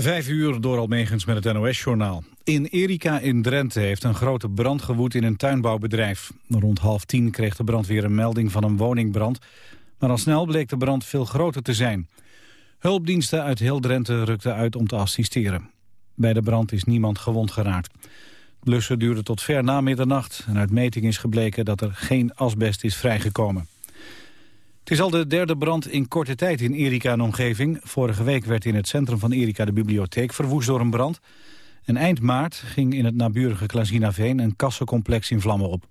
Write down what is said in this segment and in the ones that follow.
Vijf uur door Almegens met het NOS-journaal. In Erika in Drenthe heeft een grote brand gewoed in een tuinbouwbedrijf. Rond half tien kreeg de brandweer een melding van een woningbrand. Maar al snel bleek de brand veel groter te zijn. Hulpdiensten uit heel Drenthe rukten uit om te assisteren. Bij de brand is niemand gewond geraakt. Blussen duurde tot ver na middernacht. En uit meting is gebleken dat er geen asbest is vrijgekomen. Het is al de derde brand in korte tijd in Erika en omgeving. Vorige week werd in het centrum van Erika de bibliotheek verwoest door een brand. En eind maart ging in het naburige Klazinaveen een kassencomplex in vlammen op.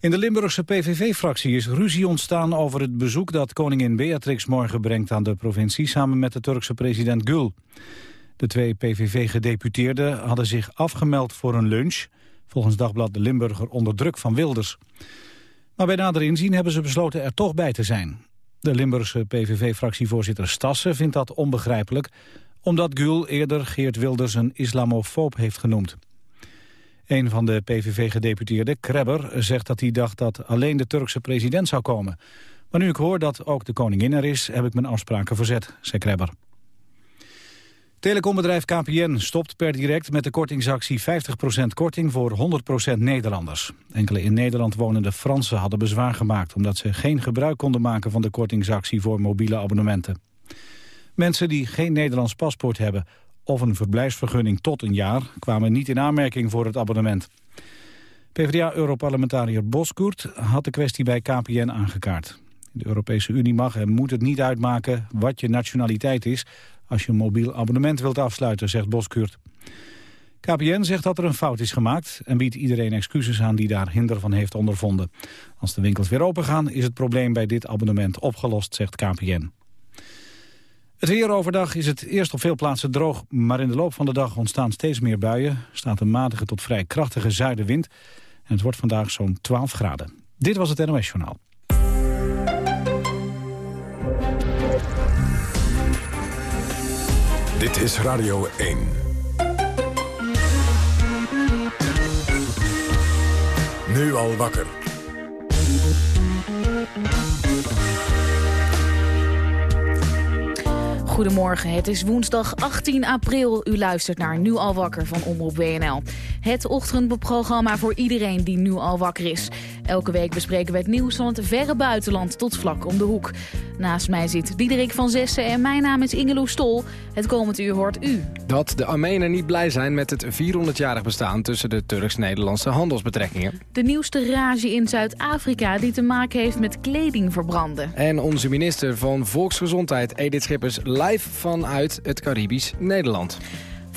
In de Limburgse PVV-fractie is ruzie ontstaan over het bezoek dat koningin Beatrix morgen brengt aan de provincie samen met de Turkse president Gül. De twee PVV-gedeputeerden hadden zich afgemeld voor een lunch, volgens Dagblad de Limburger onder druk van Wilders. Maar bij nader inzien hebben ze besloten er toch bij te zijn. De Limburgse PVV-fractievoorzitter Stassen vindt dat onbegrijpelijk... omdat Gül eerder Geert Wilders een islamofoob heeft genoemd. Een van de PVV-gedeputeerden, Krebber, zegt dat hij dacht dat alleen de Turkse president zou komen. Maar nu ik hoor dat ook de koningin er is, heb ik mijn afspraken verzet, zei Krebber. Telecombedrijf KPN stopt per direct met de kortingsactie 50% korting voor 100% Nederlanders. Enkele in Nederland wonende Fransen hadden bezwaar gemaakt... omdat ze geen gebruik konden maken van de kortingsactie voor mobiele abonnementen. Mensen die geen Nederlands paspoort hebben of een verblijfsvergunning tot een jaar... kwamen niet in aanmerking voor het abonnement. PvdA-europarlementariër Boskoert had de kwestie bij KPN aangekaart. De Europese Unie mag en moet het niet uitmaken wat je nationaliteit is als je een mobiel abonnement wilt afsluiten, zegt Boskurt. KPN zegt dat er een fout is gemaakt en biedt iedereen excuses aan die daar hinder van heeft ondervonden. Als de winkels weer open gaan is het probleem bij dit abonnement opgelost, zegt KPN. Het weer overdag is het eerst op veel plaatsen droog, maar in de loop van de dag ontstaan steeds meer buien. Staat een matige tot vrij krachtige zuidenwind en het wordt vandaag zo'n 12 graden. Dit was het NOS Journaal. Dit is Radio 1. Nu al wakker. Goedemorgen, het is woensdag 18 april. U luistert naar Nu al wakker van Omroep WNL. Het ochtendprogramma voor iedereen die nu al wakker is. Elke week bespreken we het nieuws van het verre buitenland tot vlak om de hoek. Naast mij zit Diederik van Zessen en mijn naam is Ingeloe Stol. Het komend uur hoort u. Dat de Armenen niet blij zijn met het 400-jarig bestaan tussen de Turks-Nederlandse handelsbetrekkingen. De nieuwste rage in Zuid-Afrika die te maken heeft met kleding verbranden. En onze minister van Volksgezondheid Edith Schippers live vanuit het Caribisch Nederland.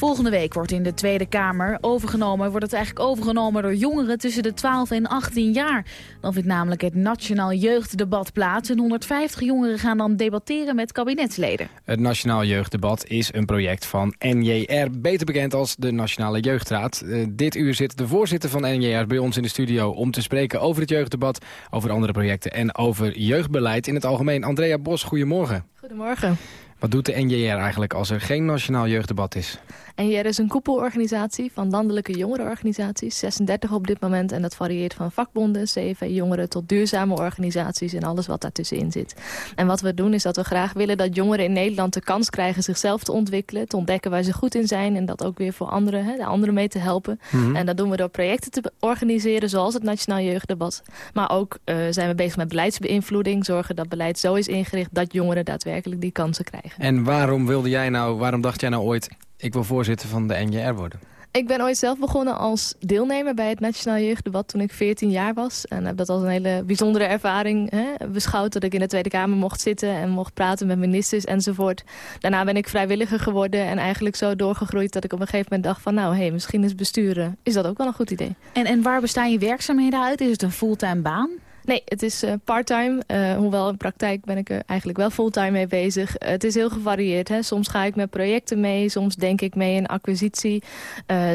Volgende week wordt in de Tweede Kamer overgenomen, wordt het eigenlijk overgenomen door jongeren tussen de 12 en 18 jaar. Dan vindt namelijk het Nationaal Jeugddebat plaats en 150 jongeren gaan dan debatteren met kabinetsleden. Het Nationaal Jeugddebat is een project van NJR, beter bekend als de Nationale Jeugdraad. Uh, dit uur zit de voorzitter van NJR bij ons in de studio om te spreken over het jeugddebat, over andere projecten en over jeugdbeleid in het algemeen. Andrea Bos, goedemorgen. Goedemorgen. Wat doet de NJR eigenlijk als er geen nationaal jeugddebat is? NJR is een koepelorganisatie van landelijke jongerenorganisaties. 36 op dit moment en dat varieert van vakbonden, CV, jongeren... tot duurzame organisaties en alles wat daartussenin zit. En wat we doen is dat we graag willen dat jongeren in Nederland de kans krijgen... zichzelf te ontwikkelen, te ontdekken waar ze goed in zijn... en dat ook weer voor anderen, hè, de anderen mee te helpen. Mm-hmm. En dat doen we door projecten te organiseren zoals het Nationaal Jeugddebat. Maar ook uh, zijn we bezig met beleidsbeïnvloeding. Zorgen dat beleid zo is ingericht dat jongeren daadwerkelijk die kansen krijgen. En waarom wilde jij nou, waarom dacht jij nou ooit... ik wil voorzitter van de NJR worden? Ik ben ooit zelf begonnen als deelnemer bij het Nationaal Jeugddebat toen ik 14 jaar was. En heb dat als een hele bijzondere ervaring hè, beschouwd. Dat ik in de Tweede Kamer mocht zitten en mocht praten met ministers enzovoort. Daarna ben ik vrijwilliger geworden en eigenlijk zo doorgegroeid dat ik op een gegeven moment dacht van nou, hé, hey, misschien is besturen, is dat ook wel een goed idee. En, en waar bestaan je werkzaamheden uit? Is het een fulltime baan? Nee, het is uh, parttime. Uh, hoewel in praktijk ben ik er eigenlijk wel fulltime mee bezig. Uh, het is heel gevarieerd. Hè. Soms ga ik met projecten mee. Soms denk ik mee in acquisitie.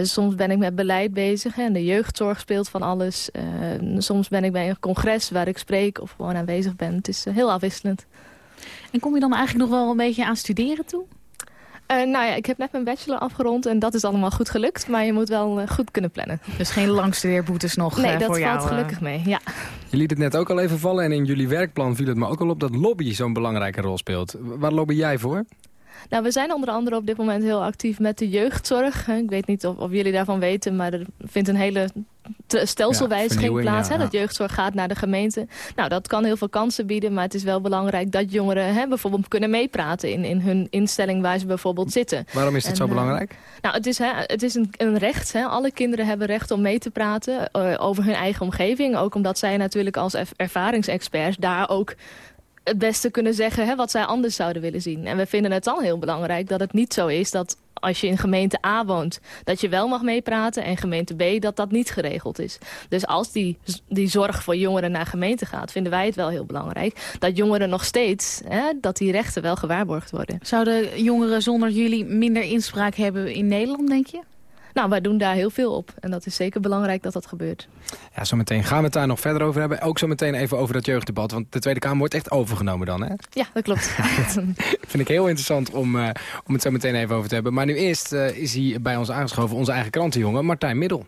soms ben ik met beleid bezig. En de jeugdzorg speelt van alles. soms ben ik bij een congres waar ik spreek of gewoon aanwezig ben. Het is heel afwisselend. En kom je dan eigenlijk nog wel een beetje aan studeren toe? Uh, nou ja, ik heb net mijn bachelor afgerond en dat is allemaal goed gelukt. Maar je moet wel uh, goed kunnen plannen. Dus geen langstudeerboetes nog nee, uh, voor jou? Nee, dat valt gelukkig mee, ja. Je liet het net ook al even vallen en in jullie werkplan viel het me ook al op dat lobby zo'n belangrijke rol speelt. Waar lobby jij voor? Nou, we zijn onder andere op dit moment heel actief met de jeugdzorg. Ik weet niet of, of jullie daarvan weten, maar er vindt een hele stelselwijziging ja, plaats. hè, dat jeugdzorg gaat naar de gemeente. Nou, dat kan heel veel kansen bieden, maar het is wel belangrijk dat jongeren hè, bijvoorbeeld kunnen meepraten in, in hun instelling waar ze bijvoorbeeld zitten. Waarom is het zo belangrijk? Nou, het is, hè, het is een, een recht. Hè. Alle kinderen hebben recht om mee te praten uh, over hun eigen omgeving. Ook omdat zij natuurlijk als ervaringsexperts daar ook het beste kunnen zeggen hè, wat zij anders zouden willen zien. En we vinden het dan heel belangrijk dat het niet zo is dat als je in gemeente A woont, dat je wel mag meepraten... en gemeente B, dat dat niet geregeld is. Dus als die, die zorg voor jongeren naar gemeente gaat... vinden wij het wel heel belangrijk dat jongeren nog steeds... Hè, dat die rechten wel gewaarborgd worden. Zouden jongeren zonder jullie minder inspraak hebben in Nederland, denk je? Nou, wij doen daar heel veel op. En dat is zeker belangrijk dat dat gebeurt. Ja, zometeen gaan we het daar nog verder over hebben. Ook zo meteen even over dat jeugddebat. Want de Tweede Kamer wordt echt overgenomen dan, hè? Ja, dat klopt. vind ik heel interessant om, uh, om het zo meteen even over te hebben. Maar nu eerst uh, is hij bij ons aangeschoven, onze eigen krantenjongen, Martijn Middel.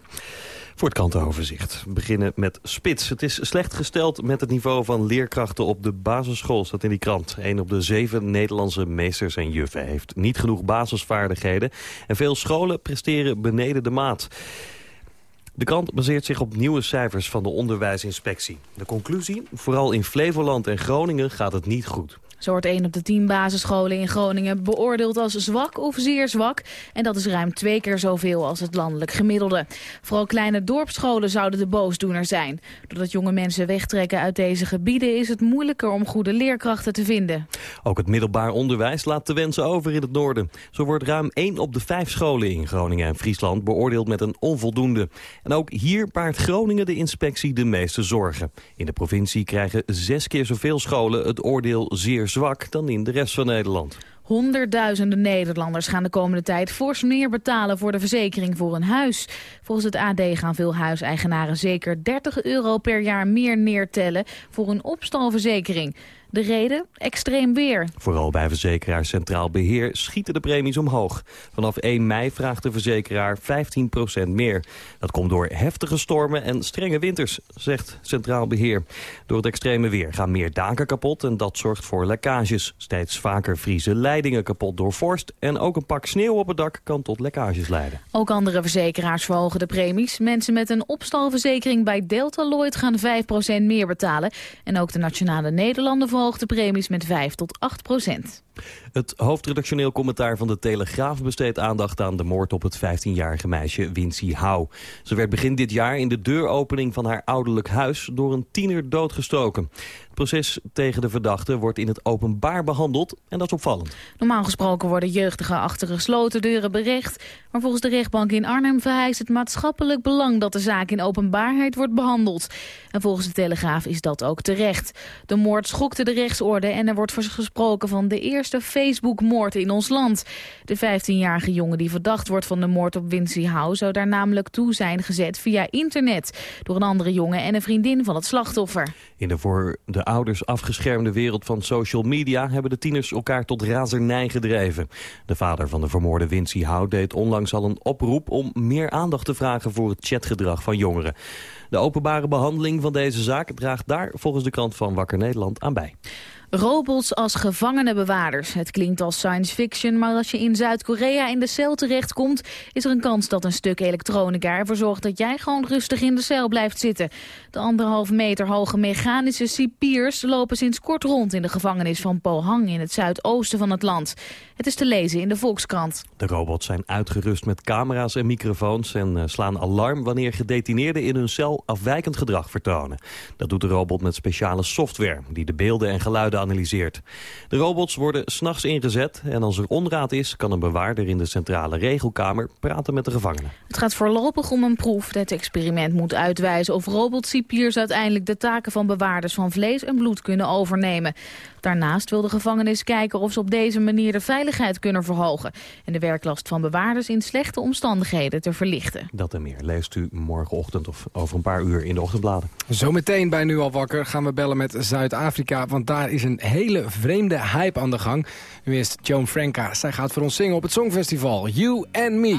Voor krantenoverzicht. We beginnen met Spits. Het is slecht gesteld met het niveau van leerkrachten op de basisschool, staat in die krant. Een op de zeven Nederlandse meesters en juffen heeft niet genoeg basisvaardigheden. En veel scholen presteren beneden de maat. De krant baseert zich op nieuwe cijfers van de onderwijsinspectie. De conclusie? Vooral in Flevoland en Groningen gaat het niet goed. Zo wordt 1 op de 10 basisscholen in Groningen beoordeeld als zwak of zeer zwak. En dat is ruim twee keer zoveel als het landelijk gemiddelde. Vooral kleine dorpsscholen zouden de boosdoener zijn. Doordat jonge mensen wegtrekken uit deze gebieden is het moeilijker om goede leerkrachten te vinden. Ook het middelbaar onderwijs laat te wensen over in het noorden. Zo wordt ruim 1 op de 5 scholen in Groningen en Friesland beoordeeld met een onvoldoende. En ook hier baart Groningen de inspectie de meeste zorgen. In de provincie krijgen zes keer zoveel scholen het oordeel zeer zwak dan in de rest van Nederland. Honderdduizenden Nederlanders gaan de komende tijd fors meer betalen voor de verzekering voor een huis. Volgens het AD gaan veel huiseigenaren zeker 30 euro per jaar meer neertellen voor een opstalverzekering. De reden? Extreem weer. Vooral bij verzekeraar Centraal Beheer schieten de premies omhoog. Vanaf 1 mei vraagt de verzekeraar 15% meer. Dat komt door heftige stormen en strenge winters, zegt Centraal Beheer. Door het extreme weer gaan meer daken kapot en dat zorgt voor lekkages. Steeds vaker vriezen leidingen kapot door vorst... en ook een pak sneeuw op het dak kan tot lekkages leiden. Ook andere verzekeraars verhogen de premies. Mensen met een opstalverzekering bij Delta Lloyd gaan 5% meer betalen. En ook de Nationale Nederlanden de premies met 5 tot 8 procent. Het hoofdredactioneel commentaar van de Telegraaf besteedt aandacht aan de moord op het 15-jarige meisje Wincy Hou. Ze werd begin dit jaar in de deuropening van haar ouderlijk huis door een tiener doodgestoken. Het proces tegen de verdachte wordt in het openbaar behandeld en dat is opvallend. Normaal gesproken worden jeugdigen achter gesloten deuren berecht. Maar volgens de rechtbank in Arnhem verhijst het maatschappelijk belang dat de zaak in openbaarheid wordt behandeld. En volgens de Telegraaf is dat ook terecht. De moord schokte de rechtsorde en er wordt gesproken van de eerste Facebook-moord in ons land. De 15-jarige jongen die verdacht wordt van de moord op Wincy Howe... zou daar namelijk toe zijn gezet via internet... door een andere jongen en een vriendin van het slachtoffer. In de voor de ouders afgeschermde wereld van social media... hebben de tieners elkaar tot razernij gedreven. De vader van de vermoorde Wincy Howe deed onlangs al een oproep... om meer aandacht te vragen voor het chatgedrag van jongeren. De openbare behandeling van deze zaak draagt daar volgens de krant van Wakker Nederland aan bij. Robots als gevangenenbewaarders. Het klinkt als science fiction, maar als je in Zuid-Korea in de cel terechtkomt... is er een kans dat een stuk elektronica ervoor zorgt dat jij gewoon rustig in de cel blijft zitten. De anderhalf meter hoge mechanische cipiers lopen sinds kort rond in de gevangenis van Pohang in het zuidoosten van het land. Het is te lezen in de Volkskrant. De robots zijn uitgerust met camera's en microfoons en eh, slaan alarm wanneer gedetineerden in hun cel afwijkend gedrag vertonen. Dat doet de robot met speciale software die de beelden en geluiden analyseert. De robots worden s'nachts ingezet en als er onraad is... kan een bewaarder in de centrale regelkamer praten met de gevangenen. Het gaat voorlopig om een proef. Het experiment moet uitwijzen of robotcipiers uiteindelijk de taken van bewaarders van vlees en bloed kunnen overnemen. Daarnaast wil de gevangenis kijken of ze op deze manier de veiligheid kunnen verhogen... en de werklast van bewaarders in slechte omstandigheden te verlichten. Dat en meer leest u morgenochtend of over een paar uur in de ochtendbladen. Zometeen bij Nu al wakker gaan we bellen met Zuid-Afrika... want daar is een hele vreemde hype aan de gang. Nu is Joan Franca. Zij gaat voor ons zingen op het Songfestival You and Me.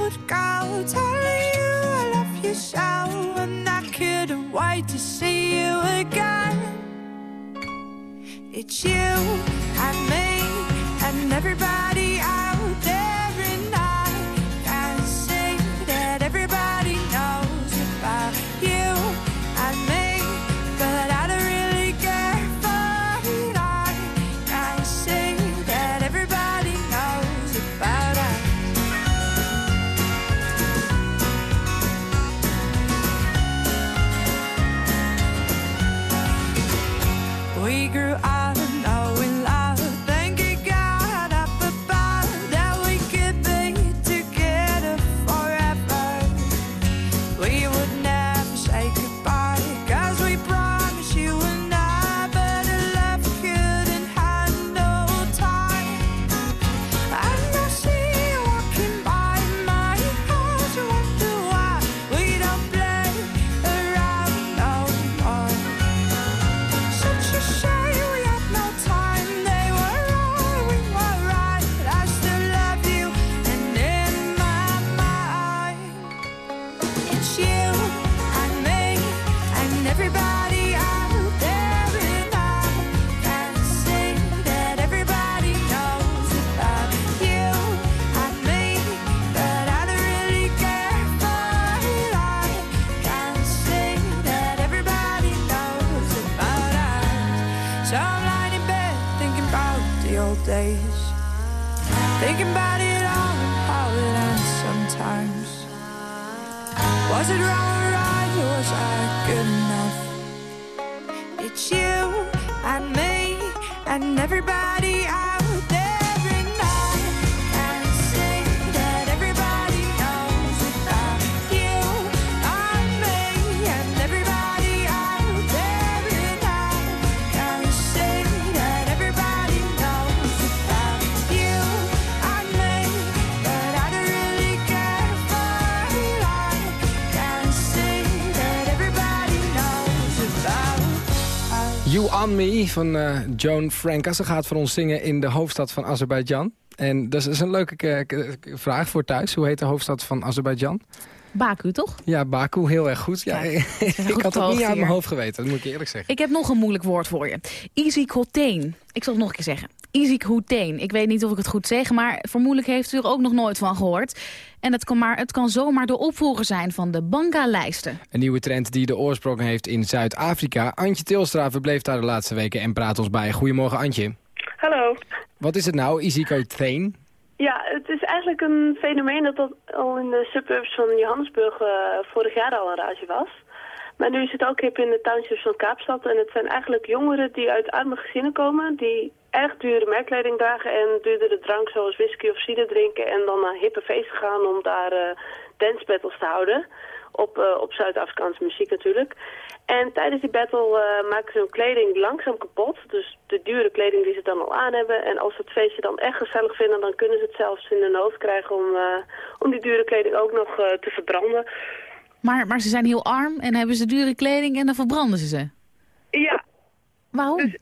Would go telling you I love you so, and I couldn't wait to see you again. It's you and me and everybody out van eh, Joan Franca. Ze gaat voor ons zingen in de hoofdstad van Azerbeidzjan. En dat is een leuke k- vraag voor thuis. Hoe heet de hoofdstad van Azerbeidzjan? Baku, toch? Ja, Baku, heel erg goed. Ja, ik goed had het niet uit mijn hoofd geweten, dat moet ik eerlijk zeggen. Ik heb nog een moeilijk woord voor je. Hoteen. Ik zal het nog een keer zeggen. Izik Hoteen. Ik weet niet of ik het goed zeg, maar vermoedelijk heeft u er ook nog nooit van gehoord. En het kan, maar, het kan zomaar de opvolger zijn van de Banga-lijsten. Een nieuwe trend die de oorsprong heeft in Zuid-Afrika. Antje Tilstra verbleef daar de laatste weken en praat ons bij. Goedemorgen Antje. Hallo. Wat is het nou, Isiko Thane? Ja, het is eigenlijk een fenomeen dat dat al in de suburbs van Johannesburg eh, vorig jaar al een rage was. Maar nu is het ook hip in de townships van Kaapstad. En het zijn eigenlijk jongeren die uit arme gezinnen komen, die erg dure merkkleding dragen en duurdere drank zoals whisky of cider drinken. En dan naar hippe feesten gaan om daar eh dance battles te houden. Op, eh, op Zuid-Afrikaanse muziek natuurlijk. En tijdens die battle eh, maken ze hun kleding langzaam kapot. Dus de dure kleding die ze dan al aan hebben. En als ze het feestje dan echt gezellig vinden, dan kunnen ze het zelfs in hun hoofd krijgen om, om die dure kleding ook nog te verbranden. Maar, maar ze zijn heel arm en hebben ze dure kleding en dan verbranden ze ze. Ja, Waarom?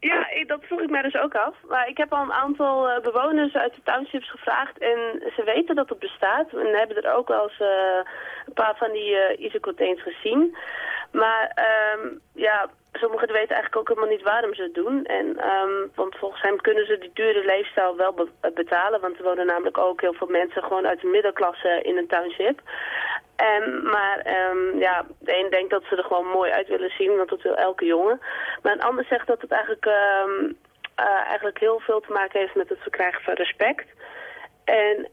Ja, dat vroeg ik mij dus ook af. Maar ik heb al een aantal eh, bewoners uit de townships gevraagd en ze weten dat het bestaat. En hebben er ook wel eens eh, een paar van die isocontainers gezien. Maar ehm, ja, sommigen weten eigenlijk ook helemaal niet waarom ze het doen. En, ehm, want volgens hem kunnen ze die dure leefstijl wel be- betalen. Want er wonen namelijk ook heel veel mensen gewoon uit de middenklasse in een township. En, maar ehm, ja, de een denkt dat ze er gewoon mooi uit willen zien, want dat wil elke jongen. Maar een ander zegt dat het eigenlijk, eh, eigenlijk heel veel te maken heeft met het verkrijgen van respect. En,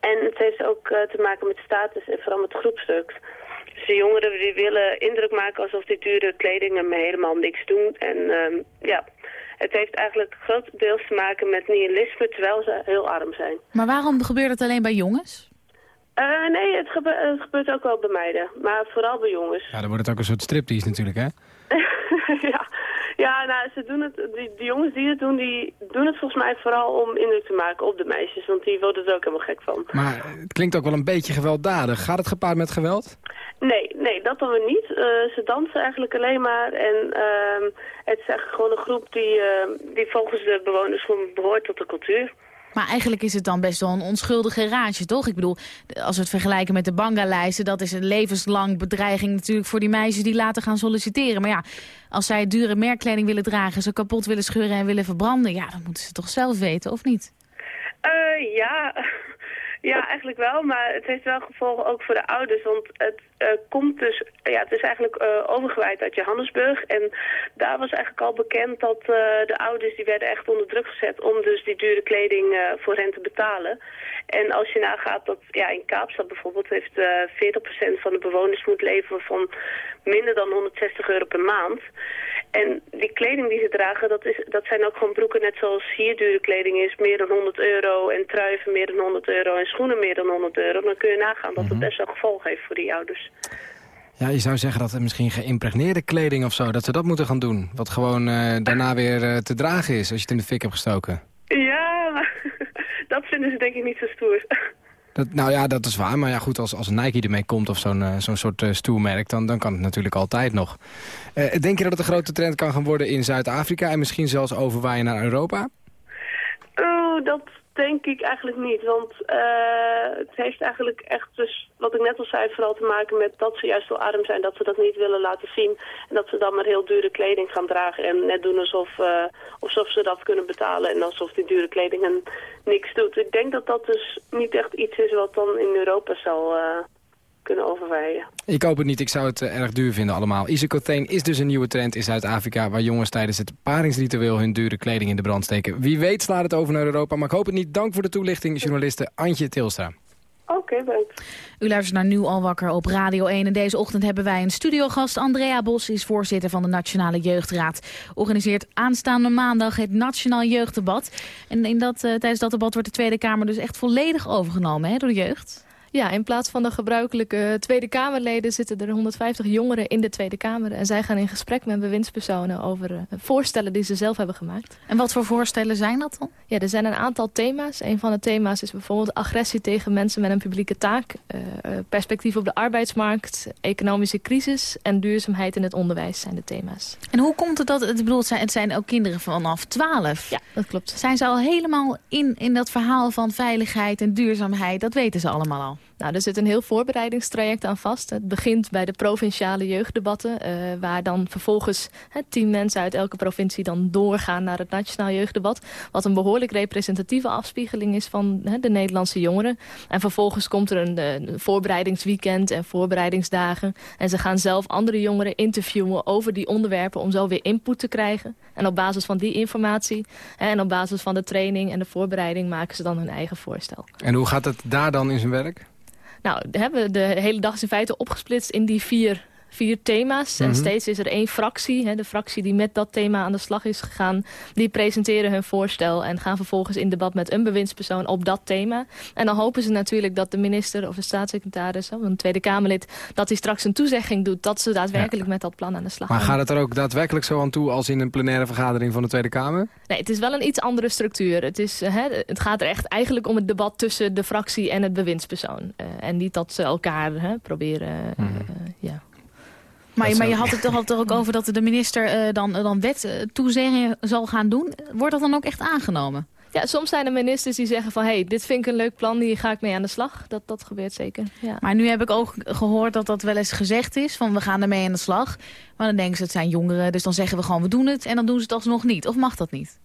en het heeft ook eh, te maken met status en vooral met groepsdruk. De jongeren die willen indruk maken alsof die dure kleding hem helemaal niks doen. En ehm, ja, het heeft eigenlijk grotendeels te maken met nihilisme, terwijl ze heel arm zijn. Maar waarom gebeurt het alleen bij jongens? Eh, nee, het, gebe- het gebeurt ook wel bij meiden, maar vooral bij jongens. Ja, dan wordt het ook een soort striptease natuurlijk, hè? ja. Ja, nou, ze doen het, die, die jongens die het doen, die doen het volgens mij vooral om indruk te maken op de meisjes. Want die worden er ook helemaal gek van. Maar het klinkt ook wel een beetje gewelddadig. Gaat het gepaard met geweld? Nee, nee, dat dan weer niet. Eh, ze dansen eigenlijk alleen maar. En ehm, het is eigenlijk gewoon een groep die, ehm, die volgens de bewoners gewoon behoort tot de cultuur. Maar eigenlijk is het dan best wel een onschuldige raadje, toch? Ik bedoel, als we het vergelijken met de banga-lijsten... dat is een levenslang bedreiging natuurlijk voor die meisjes die later gaan solliciteren. Maar ja, als zij dure merkkleding willen dragen... ze kapot willen scheuren en willen verbranden... ja, dan moeten ze toch zelf weten, of niet? Eh, ja. Ja, eigenlijk wel. Maar het heeft wel gevolgen ook voor de ouders. Want het eh, komt dus... Ja, het is eigenlijk eh, overgewaaid uit Johannesburg. En daar was eigenlijk al bekend dat eh, de ouders... die werden echt onder druk gezet om dus die dure kleding voor hen te betalen. En als je nagaat dat... Ja, in Kaapstad bijvoorbeeld heeft eh 40% van de bewoners moet leven van minder dan 160 euro per maand. En die kleding die ze dragen, dat, is, dat zijn ook gewoon broeken net zoals hier dure kleding is. Meer dan 100 euro en truien van meer dan 100 euro en schoenen meer dan 100 euro. Dan kun je nagaan dat het best wel gevolg heeft voor die ouders. Ja, je zou zeggen dat er misschien geïmpregneerde kleding of zo... dat ze dat moeten gaan doen. Wat gewoon eh, daarna weer eh, te dragen is als je het in de fik hebt gestoken. Ja, maar dat vinden ze denk ik niet zo stoer. Dat, nou ja, dat is waar. Maar ja, goed, als, als Nike ermee komt of zo'n eh, zo'n soort uh, stoermerk... Dan, dan kan het natuurlijk altijd nog. Eh, denk je dat het een grote trend kan gaan worden in Zuid-Afrika... en misschien zelfs overwaaien naar Europa? Oh, dat denk ik eigenlijk niet. Want eh, het heeft eigenlijk echt dus, wat ik net al zei, vooral te maken met dat ze juist zo arm zijn. Dat ze dat niet willen laten zien. En dat ze dan maar heel dure kleding gaan dragen. En net doen alsof, eh, alsof ze dat kunnen betalen. En alsof die dure kleding hen niks doet. Ik denk dat dat dus niet echt iets is wat dan in Europa zal eh, kunnen overwaaien. Ik hoop het niet. Ik zou het eh, erg duur vinden allemaal. Isocotheen is dus een nieuwe trend in Zuid-Afrika... waar jongens tijdens het paringsritueel hun dure kleding in de brand steken. Wie weet slaat het over naar Europa, maar ik hoop het niet. Dank voor de toelichting, journaliste Antje Tilstra. Oké, bedankt. U luistert naar Nu al wakker op Radio 1. En deze ochtend hebben wij een studiogast. Andrea Bos is voorzitter van de Nationale Jeugdraad. Organiseert aanstaande maandag het Nationaal Jeugddebat. En in dat, eh, tijdens dat debat wordt de Tweede Kamer dus echt volledig overgenomen hè, door de jeugd. Ja, in plaats van de gebruikelijke Tweede Kamerleden zitten er 150 jongeren in de Tweede Kamer. En zij gaan in gesprek met bewindspersonen over uh, voorstellen die ze zelf hebben gemaakt. En wat voor voorstellen zijn dat dan? Ja, er zijn een aantal thema's. Een van de thema's is bijvoorbeeld agressie tegen mensen met een publieke taak. Uh, perspectief op de arbeidsmarkt, economische crisis en duurzaamheid in het onderwijs zijn de thema's. En hoe komt het dat, het, bedoel, het zijn ook kinderen vanaf 12? Ja, dat klopt. Zijn ze al helemaal in, in dat verhaal van veiligheid en duurzaamheid? Dat weten ze allemaal al. Nou, er zit een heel voorbereidingstraject aan vast. Het begint bij de provinciale jeugddebatten, uh, waar dan vervolgens tien mensen uit elke provincie dan doorgaan naar het nationaal jeugddebat. Wat een behoorlijk representatieve afspiegeling is van de Nederlandse jongeren. En vervolgens komt er een, een voorbereidingsweekend en voorbereidingsdagen. En ze gaan zelf andere jongeren interviewen over die onderwerpen om zo weer input te krijgen. En op basis van die informatie en op basis van de training en de voorbereiding maken ze dan hun eigen voorstel. En hoe gaat het daar dan in zijn werk? Nou, de, de hele dag is in feite opgesplitst in die vier, vier thema's. En Mhm. steeds is er één fractie, hè, de fractie die met dat thema aan de slag is gegaan. Die presenteren hun voorstel en gaan vervolgens in debat met een bewindspersoon op dat thema. En dan hopen ze natuurlijk dat de minister of de staatssecretaris of een Tweede Kamerlid... dat hij straks een toezegging doet dat ze daadwerkelijk met dat plan aan de slag Maar gaan. gaat het er ook daadwerkelijk zo aan toe als in een plenaire vergadering van de Tweede Kamer? Nee, het is wel een iets andere structuur. Het, is, hè, het gaat er echt eigenlijk om het debat tussen de fractie en het bewindspersoon. Eh, en niet dat ze elkaar hè, proberen... eh, Mhm. ja. Maar, maar je had het toch, had het toch ook over dat de minister eh, dan, dan wet eh, toezeggingen zal gaan doen. Wordt dat dan ook echt aangenomen? Ja, soms zijn er ministers die zeggen van... hé, hey, dit vind ik een leuk plan, hier ga ik mee aan de slag. Dat, dat gebeurt zeker, ja. Maar nu heb ik ook gehoord dat dat wel eens gezegd is. Van we gaan ermee aan de slag. Maar dan denken ze het zijn jongeren. Dus dan zeggen we gewoon we doen het. En dan doen ze het alsnog niet. Of mag dat niet?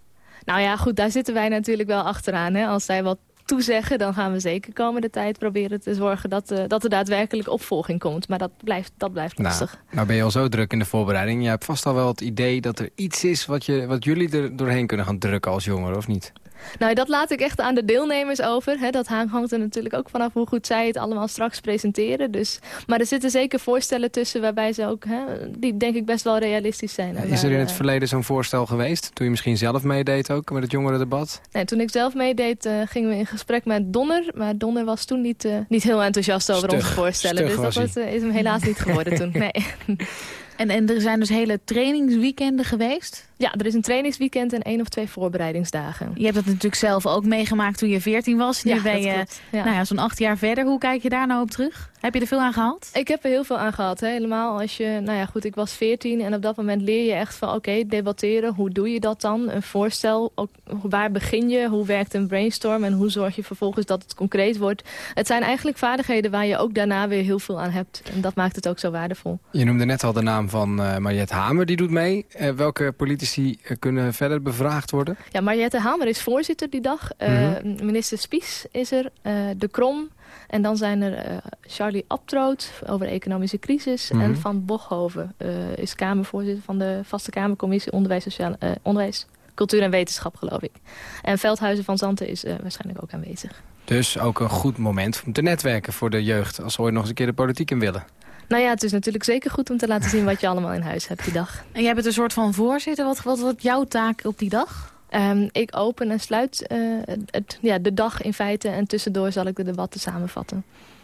Nou ja, goed, daar zitten wij natuurlijk wel achteraan. Hè. Als zij wat toezeggen, dan gaan we zeker komende tijd proberen te zorgen... dat, eh, dat er daadwerkelijk opvolging komt. Maar dat blijft, dat blijft lastig. Nou, nou ben je al zo druk in de voorbereiding. Je hebt vast al wel het idee dat er iets is wat, je, wat jullie er doorheen kunnen gaan drukken als jongeren, of niet? Nou, dat laat ik echt aan de deelnemers over. Hè. Dat hangt er natuurlijk ook vanaf hoe goed zij het allemaal straks presenteren. Dus, maar er zitten zeker voorstellen tussen waarbij ze ook... Hè, die denk ik best wel realistisch zijn. Is er in het eh, verleden zo'n voorstel geweest? Toen je misschien zelf meedeed ook met het jongerendebat? Nee, toen ik zelf meedeed, eh, gingen we in gesprek met Donner. Maar Donner was toen niet, eh, niet heel enthousiast over Stug. onze voorstellen. Stug dus dat was is hem helaas niet geworden toen. Nee. En, en er zijn dus hele trainingsweekenden geweest. Ja, er is een trainingsweekend en één of twee voorbereidingsdagen. Je hebt dat natuurlijk zelf ook meegemaakt toen je 14 was. Nu Ja, ben je ja. Nou ja, zo'n acht jaar verder. Hoe kijk je daar nou op terug? Heb je er veel aan gehad? Ik heb er heel veel aan gehad. Hè. Helemaal als je, nou ja goed, ik was 14 en op dat moment leer je echt van oké, debatteren. Hoe doe je dat dan? Een voorstel, ook, waar begin je? Hoe werkt een brainstorm? En hoe zorg je vervolgens dat het concreet wordt? Het zijn eigenlijk vaardigheden waar je ook daarna weer heel veel aan hebt. En dat maakt het ook zo waardevol. Je noemde net al de naam van eh Mariette Hamer, die doet mee. Eh, welke politici eh, kunnen verder bevraagd worden? Ja, Mariette Hamer is voorzitter die dag. Mhm. Minister Spies is er. eh, de Krom. En dan zijn er eh, Charlie Abtroot over de economische crisis. Mhm. En Van Bochhoven eh, is Kamervoorzitter van de Vaste Kamercommissie Onderwijs, Sociaal, eh, Onderwijs, Cultuur en Wetenschap, geloof ik. En Veldhuizen van Zanten is eh, waarschijnlijk ook aanwezig. Dus ook een goed moment om te netwerken voor de jeugd... als ze ooit nog eens een keer de politiek in willen. Nou ja, het is natuurlijk zeker goed om te laten zien wat je allemaal in huis hebt die dag. En jij bent een soort van voorzitter. Wat, wat wordt jouw taak op die dag? Ehm, ik open en sluit eh, het, ja, de dag in feite en tussendoor zal ik de debatten samenvatten.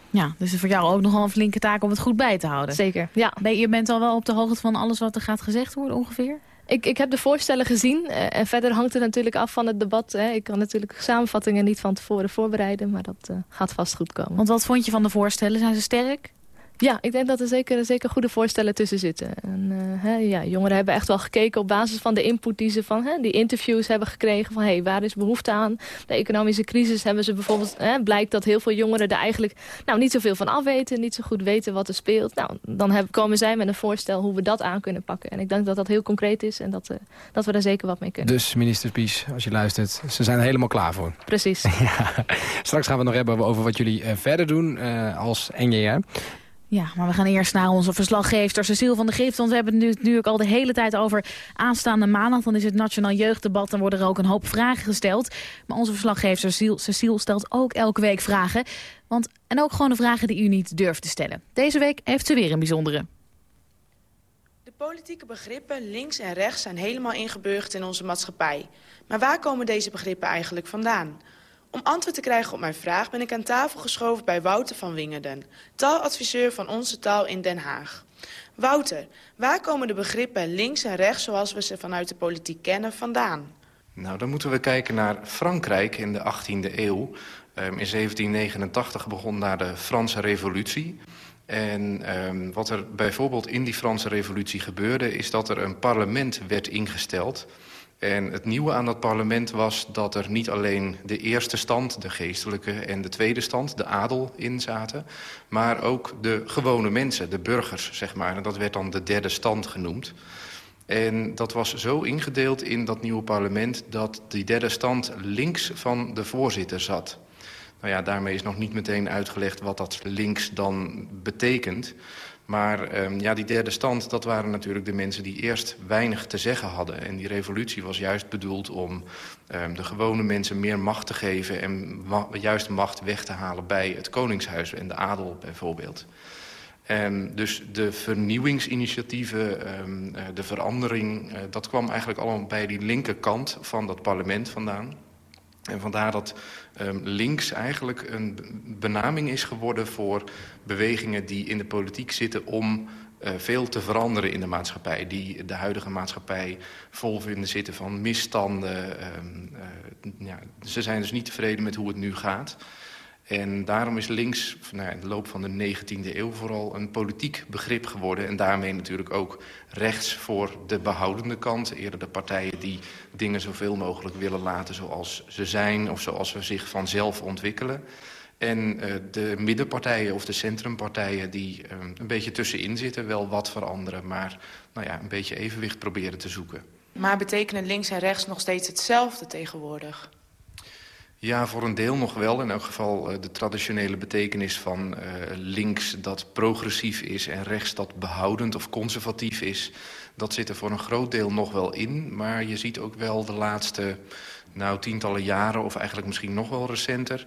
Ja, dus voor jou ook nogal een flinke taak om het goed bij te houden. Zeker, ja. Ben, je bent al wel op de hoogte van alles wat er gaat gezegd worden ongeveer? Ik, ik heb de voorstellen gezien eh, en verder hangt het natuurlijk af van het debat. Hè. Ik kan natuurlijk samenvattingen niet van tevoren voorbereiden, maar dat eh, gaat vast goed komen. Want wat vond je van de voorstellen? Zijn ze sterk? Ja, ik denk dat er zeker, zeker goede voorstellen tussen zitten. En, eh, hè, ja, jongeren hebben echt wel gekeken op basis van de input die ze van hè, die interviews hebben gekregen. Van hey, waar is behoefte aan? De economische crisis hebben ze bijvoorbeeld. Hè, blijkt dat heel veel jongeren er eigenlijk nou, niet zoveel van afweten. Niet zo goed weten wat er speelt. Nou, dan hebben, komen zij met een voorstel hoe we dat aan kunnen pakken. En ik denk dat dat heel concreet is en dat, eh, dat we daar zeker wat mee kunnen. Dus minister Spies, als je luistert, ze zijn er helemaal klaar voor. Precies. Ja. Straks gaan we het nog hebben over wat jullie eh, verder doen als NJR. Ja, maar we gaan eerst naar onze verslaggever Cecile van de Gift. Want we hebben het nu natuurlijk al de hele tijd over aanstaande maandag. Dan is het Nationaal Jeugddebat. Dan worden er ook een hoop vragen gesteld. Maar onze verslaggever Cecile, Cecile stelt ook elke week vragen. Want, en ook gewoon de vragen die u niet durft te stellen. Deze week heeft ze weer een bijzondere. De politieke begrippen links en rechts zijn helemaal ingeburgd in onze maatschappij. Maar waar komen deze begrippen eigenlijk vandaan? Om antwoord te krijgen op mijn vraag ben ik aan tafel geschoven bij Wouter van Wingerden, taaladviseur van Onze Taal in Den Haag. Wouter, waar komen de begrippen links en rechts zoals we ze vanuit de politiek kennen vandaan? Nou, dan moeten we kijken naar Frankrijk in de 18e eeuw. Ehm, in 1789 begon daar de Franse revolutie. En ehm, wat er bijvoorbeeld in die Franse revolutie gebeurde... is dat er een parlement werd ingesteld. En het nieuwe aan dat parlement was dat er niet alleen de eerste stand... de geestelijke en de tweede stand, de adel, in zaten... maar ook de gewone mensen, de burgers, zeg maar. En dat werd dan de derde stand genoemd. En dat was zo ingedeeld in dat nieuwe parlement... dat die derde stand links van de voorzitter zat. Nou ja, daarmee is nog niet meteen uitgelegd wat dat links dan betekent. Maar um, ja, die derde stand, dat waren natuurlijk de mensen die eerst weinig te zeggen hadden. En die revolutie was juist bedoeld om um, de gewone mensen meer macht te geven... en juist macht weg te halen bij het koningshuis en de adel bijvoorbeeld. En dus de vernieuwingsinitiatieven, um, de verandering... Uh, dat kwam eigenlijk allemaal bij die linkerkant van dat parlement vandaan. En vandaar dat um, links eigenlijk een benaming is geworden voor bewegingen die in de politiek zitten om uh, veel te veranderen in de maatschappij. Die de huidige maatschappij vol vinden zitten van misstanden. Um, uh, ja, ze zijn dus niet tevreden met hoe het nu gaat. En daarom is links nou, in de loop van de 19e eeuw vooral een politiek begrip geworden. En daarmee natuurlijk ook rechts voor de behoudende kant. Eerder de partijen die dingen zoveel mogelijk willen laten zoals ze zijn... of zoals ze zich vanzelf ontwikkelen. En uh, de middenpartijen of de centrumpartijen die uh, een beetje tussenin zitten... wel wat veranderen, maar nou ja, een beetje evenwicht proberen te zoeken. Maar betekenen links en rechts nog steeds hetzelfde tegenwoordig? Ja, voor een deel nog wel. In elk geval uh, de traditionele betekenis van uh, links dat progressief is... en rechts dat behoudend of conservatief is. Dat zit er voor een groot deel nog wel in. Maar je ziet ook wel de laatste nou, tientallen jaren of eigenlijk misschien nog wel recenter...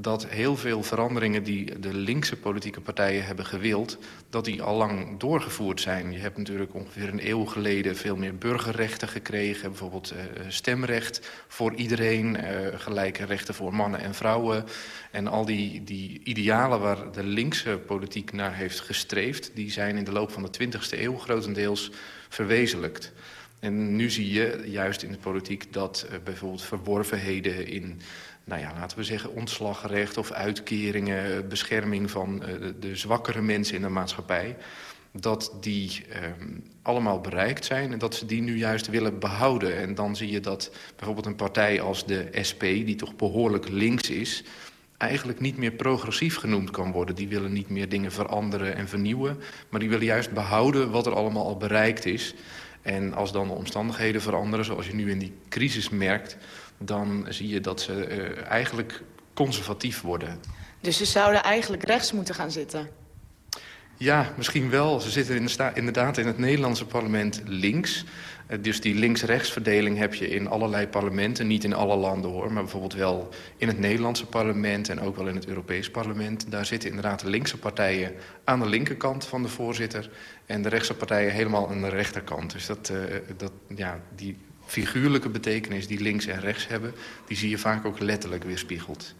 dat heel veel veranderingen die de linkse politieke partijen hebben gewild... dat die al lang doorgevoerd zijn. Je hebt natuurlijk ongeveer een eeuw geleden veel meer burgerrechten gekregen. Bijvoorbeeld uh, stemrecht voor iedereen, uh, gelijke rechten voor mannen en vrouwen. En al die, die idealen waar de linkse politiek naar heeft gestreefd... die zijn in de loop van de 20e eeuw grotendeels verwezenlijkt. En nu zie je juist in de politiek dat bijvoorbeeld verworvenheden in... nou ja, laten we zeggen, ontslagrecht of uitkeringen... bescherming van uh, de, zwakkere mensen in de maatschappij... dat die um, allemaal bereikt zijn en dat ze die nu juist willen behouden. En dan zie je dat bijvoorbeeld een partij als de SP, die toch behoorlijk links is eigenlijk niet meer progressief genoemd kan worden. Die willen niet meer dingen veranderen en vernieuwen... maar die willen juist behouden wat er allemaal al bereikt is... En als dan de omstandigheden veranderen, zoals je nu in die crisis merkt... dan zie je dat ze uh, eigenlijk conservatief worden. Dus ze zouden eigenlijk rechts moeten gaan zitten? Ja, misschien wel. Ze zitten in de inderdaad in het Nederlandse parlement links. Uh, dus die links-rechts verdeling heb je in allerlei parlementen. Niet in alle landen hoor, maar bijvoorbeeld wel in het Nederlandse parlement... en ook wel in het Europees parlement. Daar zitten inderdaad de linkse partijen aan de linkerkant van de voorzitter... en de rechtse partijen helemaal aan de rechterkant. Dus dat, uh, dat, ja, die figuurlijke betekenis die links en rechts hebben... die zie je vaak ook letterlijk weerspiegeld.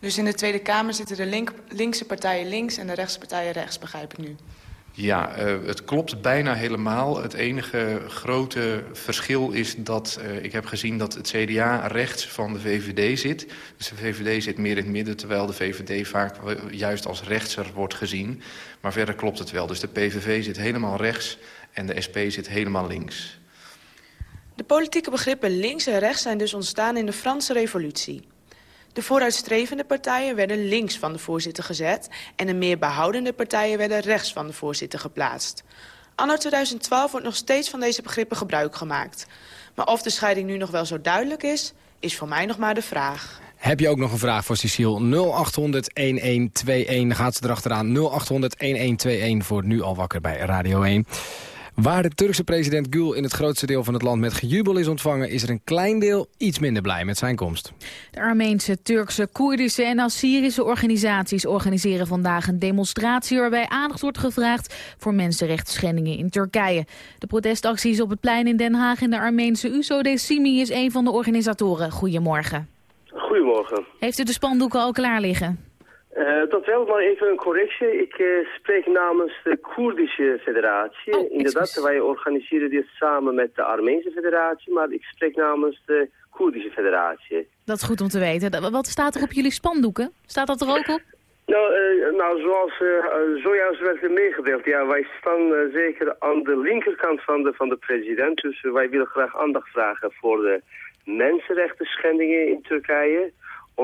Dus in de Tweede Kamer zitten de link, linkse partijen links en de rechtse partijen rechts, begrijp ik nu? Ja, uh, het klopt bijna helemaal. Het enige grote verschil is dat uh, ik heb gezien dat het CDA rechts van de VVD zit. Dus de VVD zit meer in het midden, terwijl de VVD vaak juist als rechtser wordt gezien. Maar verder klopt het wel. Dus de PVV zit helemaal rechts en de SP zit helemaal links. De politieke begrippen links en rechts zijn dus ontstaan in de Franse revolutie. De vooruitstrevende partijen werden links van de voorzitter gezet... en de meer behoudende partijen werden rechts van de voorzitter geplaatst. Anno 2012 wordt nog steeds van deze begrippen gebruik gemaakt. Maar of de scheiding nu nog wel zo duidelijk is, is voor mij nog maar de vraag. Heb je ook nog een vraag voor Cecile? 0800-1121 gaat ze erachteraan. 0800-1121 voor nu al wakker bij Radio 1. Waar de Turkse president Gül in het grootste deel van het land met gejubel is ontvangen... is er een klein deel iets minder blij met zijn komst. De Armeense, Turkse, Koerdische en Assyrische organisaties organiseren vandaag een demonstratie... waarbij aandacht wordt gevraagd voor mensenrechtsschendingen in Turkije. De protestacties op het plein in Den Haag in de Armeense Uso Decimi is een van de organisatoren. Goedemorgen. Goedemorgen. Heeft u de spandoeken al klaar liggen? Uh, dat wel, maar even een correctie. Ik uh, spreek namens de Koerdische Federatie. Oh, Inderdaad, wij organiseren dit samen met de Armeense Federatie, maar ik spreek namens de Koerdische Federatie. Dat is goed om te weten. Wat staat er op jullie spandoeken? Staat dat er ook op? Nou, uh, nou zoals zojuist werd er meegedeeld, ja, wij staan zeker aan de linkerkant van de, van de president. Dus wij willen graag aandacht vragen voor de mensenrechten schendingen in Turkije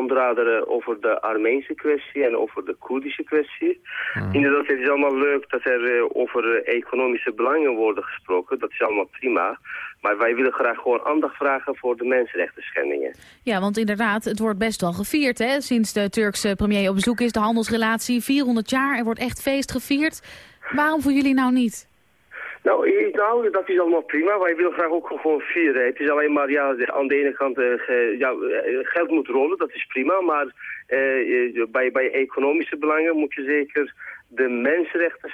onder andere over de Armeense kwestie en over de Koerdische kwestie. Hmm. Inderdaad, het is allemaal leuk dat er uh, over uh, economische belangen worden gesproken. Dat is allemaal prima. Maar wij willen graag gewoon aandacht vragen voor de mensenrechten schendingen. Ja, want inderdaad, het wordt best wel gevierd. Hè? Sinds de Turkse premier op bezoek is, de handelsrelatie 400 jaar. Er wordt echt feest gevierd. Waarom voor jullie nou niet? Nou, nou, dat is allemaal prima. Wij willen graag ook gewoon vieren. Het is alleen maar, ja, aan de ene kant uh, ja, geld moet rollen, dat is prima. Maar uh, bij, bij economische belangen moet je zeker de mensenrechten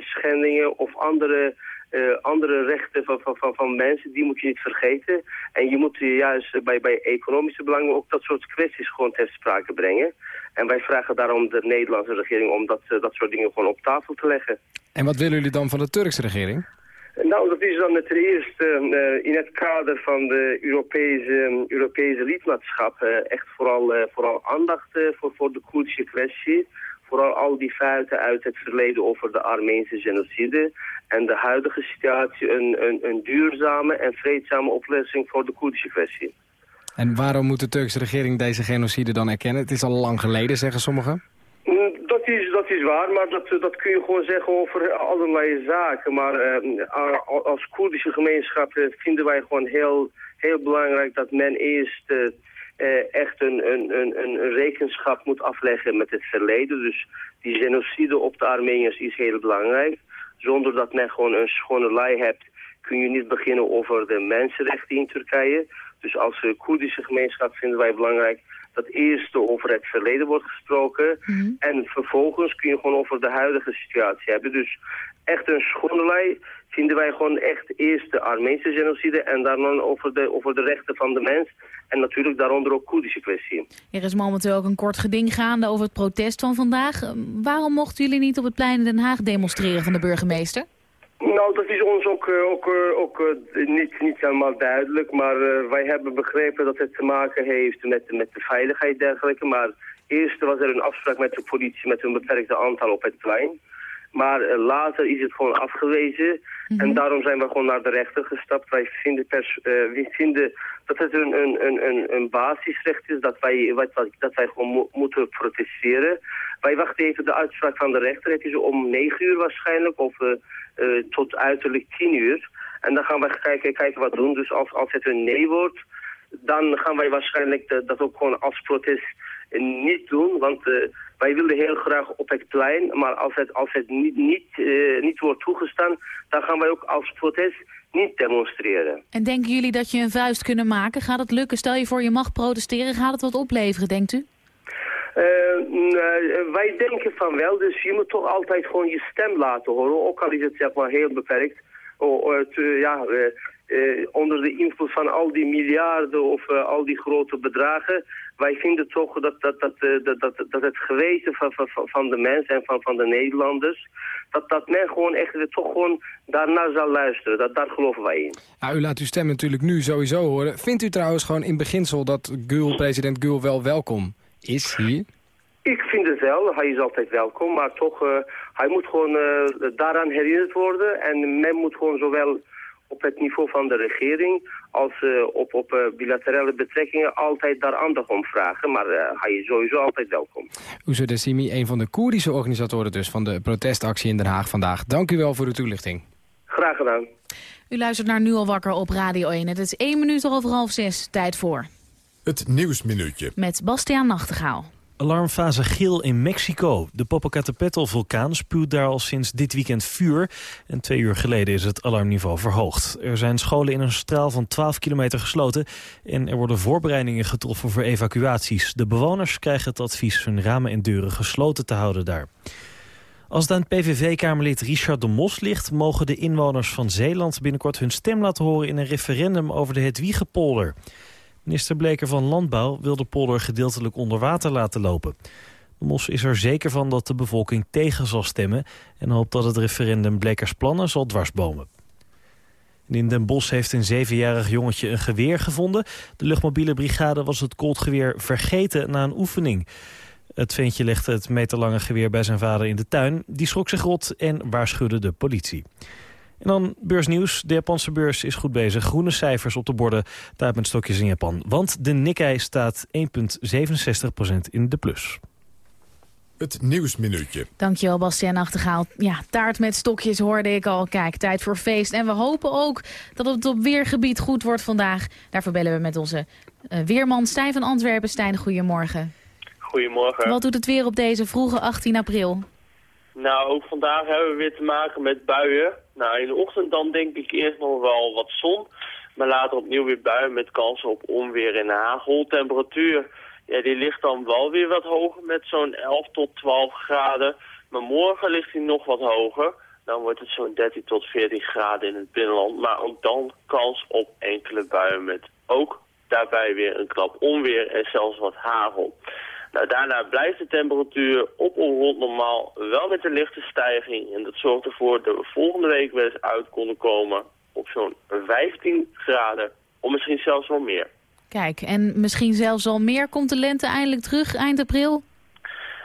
schendingen of andere, uh, andere rechten van, van, van, van mensen, die moet je niet vergeten. En je moet juist bij, bij economische belangen ook dat soort kwesties gewoon ter sprake brengen. En wij vragen daarom de Nederlandse regering om dat, dat soort dingen gewoon op tafel te leggen. En wat willen jullie dan van de Turkse regering? Nou, dat is dan ten eerste uh, in het kader van de Europese, Europese lidmaatschap echt vooral, vooral aandacht voor, voor de Koerdische kwestie. Vooral al die feiten uit het verleden over de Armeense genocide. En de huidige situatie een, een, een duurzame en vreedzame oplossing voor de Koerdische kwestie. En waarom moet de Turkse regering deze genocide dan erkennen? Het is al lang geleden, zeggen sommigen. Dat is, dat is waar, maar dat, dat kun je gewoon zeggen over allerlei zaken. Maar uh, als Koerdische gemeenschap uh, vinden wij gewoon heel, heel belangrijk dat men eerst uh, echt een, een, een, een rekenschap moet afleggen met het verleden. Dus die genocide op de Armeniërs is heel belangrijk. Zonder dat men gewoon een schone lei hebt, kun je niet beginnen over de mensenrechten in Turkije. Dus als Koerdische gemeenschap vinden wij belangrijk dat eerst over het verleden wordt gesproken. En vervolgens kun je gewoon over de huidige situatie hebben. Dus echt een schone lei vinden wij gewoon echt eerst de Armeense genocide en dan over de, over de rechten van de mens. En natuurlijk daaronder ook Koerdische kwestie. Er is momenteel ook een kort geding gaande over het protest van vandaag. Waarom mochten jullie niet op het plein in Den Haag demonstreren van de burgemeester? Nou, dat is ons ook, eh, ook, eh, ook eh, niet, niet helemaal duidelijk. Maar wij hebben begrepen dat het te maken heeft met, met de veiligheid en dergelijke. Maar eerst was er een afspraak met de politie met een beperkte aantal op het plein. Maar eh, later is het gewoon afgewezen. En daarom zijn we gewoon naar de rechter gestapt. Wij vinden, pers, eh, we vinden dat het een, een, een, een, basisrecht is dat wij, wat, dat wij gewoon mo- moeten protesteren. Wij wachten even de uitspraak van de rechter. Het is om negen uur waarschijnlijk of eh, tot uiterlijk tien uur. En dan gaan wij kijken, kijken wat doen. Dus als, als het een nee wordt, dan gaan wij waarschijnlijk de- dat ook gewoon als protest niet doen. Want wij willen heel graag op het plein, maar als het, als het niet, niet, eh, niet wordt toegestaan, dan gaan wij ook als protest niet demonstreren. En denken jullie dat je een vuist kunnen maken? Gaat het lukken? Stel je voor je mag protesteren. Gaat het wat opleveren, denkt u? Eh, nee, wij denken van wel, dus je moet toch altijd gewoon je stem laten horen, ook al is het zeg maar heel beperkt. Oh, oh, eh, ja, eh, eh, onder de invloed van al die miljarden of eh, al die grote bedragen, wij vinden toch dat, dat, dat, eh, dat, dat, dat het geweten van, van, van- de mensen en van, van de Nederlanders, dat, dat men gewoon echt toch gewoon daarnaar zal luisteren. Dat, daar geloven wij in. U laat uw stem natuurlijk nu sowieso horen. Vindt u trouwens gewoon in beginsel dat Gül, president Gül wel welkom is hier? Ik vind het wel, hij is altijd welkom, maar toch, eh, hij moet gewoon eh, daaraan herinnerd worden. En men moet gewoon zowel op het niveau van de regering als eh, op, op eh, bilaterale betrekkingen altijd daar aandacht om vragen. Maar eh, hij is sowieso altijd welkom. Oeze Dessimi, een van de Koerdische organisatoren dus van de protestactie in Den Haag vandaag. Dank u wel voor uw toelichting. Graag gedaan. U luistert naar Nu al wakker op Radio 1. Het is één minuut over half zes. Tijd voor. Het Nieuwsminuutje. Met Bastiaan Nachtegaal. Alarmfase geel in Mexico. De Popocatépetl-vulkaan spuwt daar al sinds dit weekend vuur. En twee uur geleden is het alarmniveau verhoogd. Er zijn scholen in een straal van 12 kilometer gesloten... en er worden voorbereidingen getroffen voor evacuaties. De bewoners krijgen het advies hun ramen en deuren gesloten te houden daar. Als het aan PVV-kamerlid Richard de Mos ligt... mogen de inwoners van Zeeland binnenkort hun stem laten horen... in een referendum over de Hedwiegepolder. Minister Bleker van Landbouw wil de polder gedeeltelijk onder water laten lopen. De Mos is er zeker van dat de bevolking tegen zal stemmen... en hoopt dat het referendum Blekers plannen zal dwarsbomen. En in Den Bosch heeft een zevenjarig jongetje een geweer gevonden. De luchtmobiele brigade was het koldgeweer vergeten na een oefening. Het ventje legde het meterlange geweer bij zijn vader in de tuin. Die schrok zich rot en waarschuwde de politie. En dan beursnieuws. De Japanse beurs is goed bezig. Groene cijfers op de borden. Daar met stokjes in Japan. Want de Nikkei staat 1,67% in de plus. Het Nieuwsminuutje. Dankjewel Bastiaan Nachtegaal. Ja, taart met stokjes hoorde ik al. Kijk, tijd voor feest. En we hopen ook dat het op weergebied goed wordt vandaag. Daarvoor bellen we met onze eh, weerman Stijn van Antwerpen. Stijn, goedemorgen. Goedemorgen. Wat doet het weer op deze vroege 18 april? Nou, ook vandaag hebben we weer te maken met buien. Nou, in de ochtend dan denk ik eerst nog wel wat zon. Maar later opnieuw weer buien met kansen op onweer en hagel. Temperatuur, ja, die ligt dan wel weer wat hoger met zo'n 11 tot 12 graden. Maar morgen ligt hij nog wat hoger. Dan wordt het zo'n 13 tot 14 graden in het binnenland. Maar ook dan kans op enkele buien met ook daarbij weer een klap onweer en zelfs wat hagel. Nou, daarna blijft de temperatuur op of rond normaal, wel met een lichte stijging. En dat zorgt ervoor dat we volgende week wel eens uit konden komen op zo'n 15 graden. Of misschien zelfs wel meer. Kijk, en misschien zelfs al meer komt de lente eindelijk terug eind april?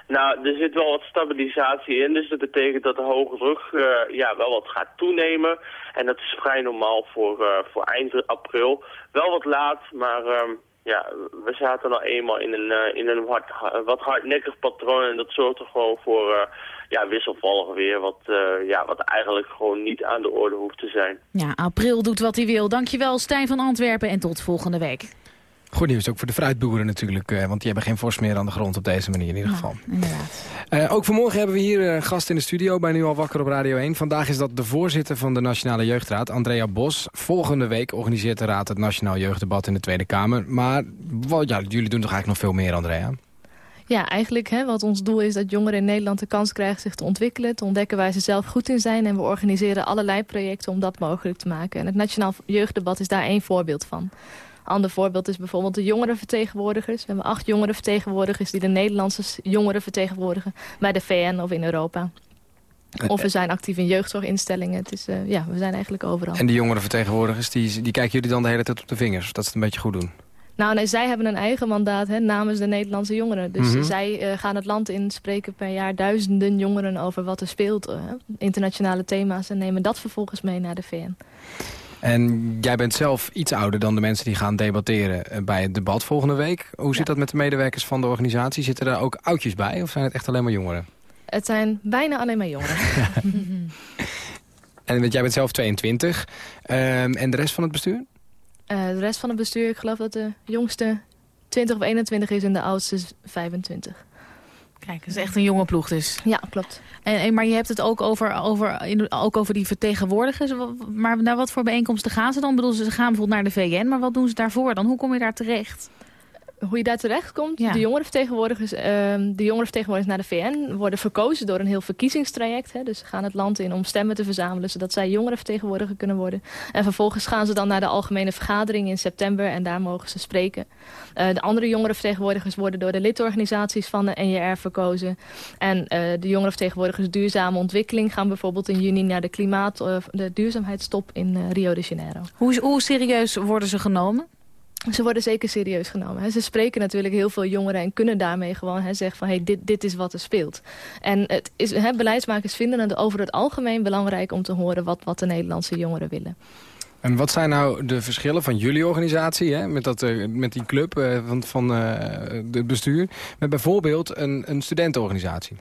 Nou, er zit wel wat stabilisatie in, dus dat betekent dat de hoge druk eh, ja, wel wat gaat toenemen. En dat is vrij normaal voor, eh, voor eind april. Wel wat laat, maar ehm, ja, we zaten al eenmaal in een, eh, in een hard, wat hardnekkig patroon. En dat zorgt er gewoon voor eh, ja, wisselvallig weer, wat, eh, ja, wat eigenlijk gewoon niet aan de orde hoeft te zijn. Ja, april doet wat hij wil. Dankjewel Stijn van Antwerpen en tot volgende week. Goed nieuws ook voor de fruitboeren natuurlijk. eh, want die hebben geen vorst meer aan de grond op deze manier in ieder geval. Inderdaad. Eh, ook vanmorgen hebben we hier een gast in de studio bij Nu al wakker op Radio 1. Vandaag is dat de voorzitter van de Nationale Jeugdraad, Andrea Bos. Volgende week organiseert de Raad het Nationaal Jeugddebat in de Tweede Kamer. Maar wel, ja, jullie doen toch eigenlijk nog veel meer, Andrea? Ja, eigenlijk hè, wat ons doel is dat jongeren in Nederland de kans krijgen zich te ontwikkelen, te ontdekken waar ze zelf goed in zijn. En we organiseren allerlei projecten om dat mogelijk te maken. En het Nationaal Jeugddebat is daar één voorbeeld van. Ander voorbeeld is bijvoorbeeld de jongerenvertegenwoordigers. We hebben acht jongerenvertegenwoordigers die de Nederlandse jongeren vertegenwoordigen bij de VN of in Europa. Of we zijn actief in jeugdzorginstellingen. Het is, eh, ja, we zijn eigenlijk overal. En die jongerenvertegenwoordigers, die, die kijken jullie dan de hele tijd op de vingers? Dat ze het een beetje goed doen? Nou, nee, zij hebben een eigen mandaat hè, namens de Nederlandse jongeren. Dus Mhm. zij eh, gaan het land in, spreken per jaar duizenden jongeren over wat er speelt. eh, internationale thema's en nemen dat vervolgens mee naar de VN. En jij bent zelf iets ouder dan de mensen die gaan debatteren eh, bij het debat volgende week. Hoe zit dat met de medewerkers van de organisatie? Zitten daar ook oudjes bij of zijn het echt alleen maar jongeren? Het zijn bijna alleen maar jongeren. En want jij bent zelf 22. Ehm, en de rest van het bestuur? Eh, de rest van het bestuur, ik geloof dat de jongste 20 of 21 is en de oudste is 25. Kijk, dat is echt een jonge ploeg dus. Ja, klopt. En, en, maar je hebt het ook over, over, in- ook over die vertegenwoordigers. Maar naar wat voor bijeenkomsten gaan ze dan? Ik bedoel, ze gaan bijvoorbeeld naar de VN, maar wat doen ze daarvoor dan? Hoe kom je daar terecht? Hoe je daar terecht komt, Ja. de jongerenvertegenwoordigers, ehm de jongerenvertegenwoordigers naar de VN worden verkozen door een heel verkiezingstraject. Hè. Dus ze gaan het land in om stemmen te verzamelen, zodat zij jongerenvertegenwoordiger kunnen worden. En vervolgens gaan ze dan naar de algemene vergadering in september en daar mogen ze spreken. Eh, de andere jongerenvertegenwoordigers worden door de lidorganisaties van de NJR verkozen. En eh, de jongerenvertegenwoordigers duurzame ontwikkeling gaan bijvoorbeeld in juni naar de klimaat, eh, de duurzaamheidstop in Rio de Janeiro. Hoe, hoe serieus worden ze genomen? Ze worden zeker serieus genomen. Hè. Ze spreken natuurlijk heel veel jongeren en kunnen daarmee gewoon hè, zeggen van hey, dit, dit is wat er speelt. En het is, hè, beleidsmakers vinden het over het algemeen belangrijk om te horen wat, wat de Nederlandse jongeren willen. En wat zijn nou de verschillen van jullie organisatie, hè, met, dat, eh, met die club eh, van, van eh, het bestuur, met bijvoorbeeld een, een studentenorganisatie?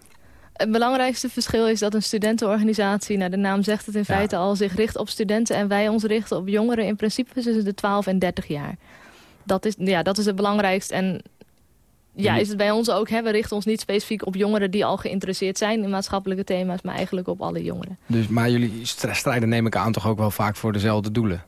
Het belangrijkste verschil is dat een studentenorganisatie, nou de naam zegt het in Ja. feite al, zich richt op studenten en wij ons richten op jongeren in principe tussen de 12 en 30 jaar. Dat is, ja, dat is het belangrijkst en ja, is het bij ons ook, hè, we richten ons niet specifiek op jongeren die al geïnteresseerd zijn in maatschappelijke thema's, maar eigenlijk op alle jongeren. Dus, maar jullie strijden neem ik aan toch ook wel vaak voor dezelfde doelen?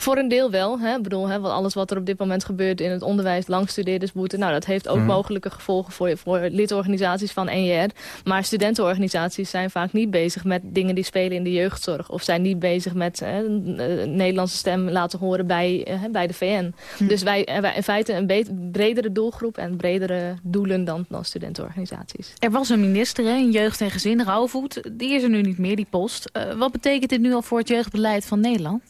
Voor een deel wel. Hè? Ik bedoel, hè, want alles wat er op dit moment gebeurt in het onderwijs, langstudeerdersboete, nou, dat heeft ook Mhm. mogelijke gevolgen voor, voor lidorganisaties van NJR. Maar studentenorganisaties zijn vaak niet bezig met dingen die spelen in de jeugdzorg. Of zijn niet bezig met hè, een een Nederlandse stem laten horen bij, eh, bij de VN. Dus wij hebben in feite een bredere doelgroep en bredere doelen dan, dan studentenorganisaties. Er was een minister hè, in jeugd en gezin, Rauwvoet. Die is er nu niet meer, die post. Eh, wat betekent dit nu al voor het jeugdbeleid van Nederland?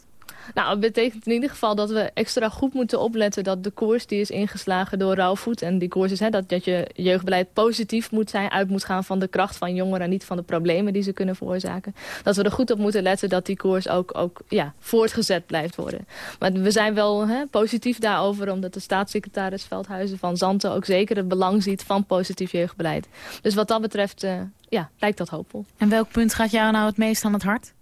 Nou, het betekent in ieder geval dat we extra goed moeten opletten... dat de koers die is ingeslagen door Rauwvoet... en die koers is hè, dat, dat je jeugdbeleid positief moet zijn... uit moet gaan van de kracht van jongeren... en niet van de problemen die ze kunnen veroorzaken. Dat we er goed op moeten letten dat die koers ook, ook ja, voortgezet blijft worden. Maar we zijn wel hè, positief daarover... omdat de staatssecretaris Veldhuizen van Zanten... ook zeker het belang ziet van positief jeugdbeleid. Dus wat dat betreft eh, ja, lijkt dat hoopvol. En welk punt gaat jou nou het meest aan het hart?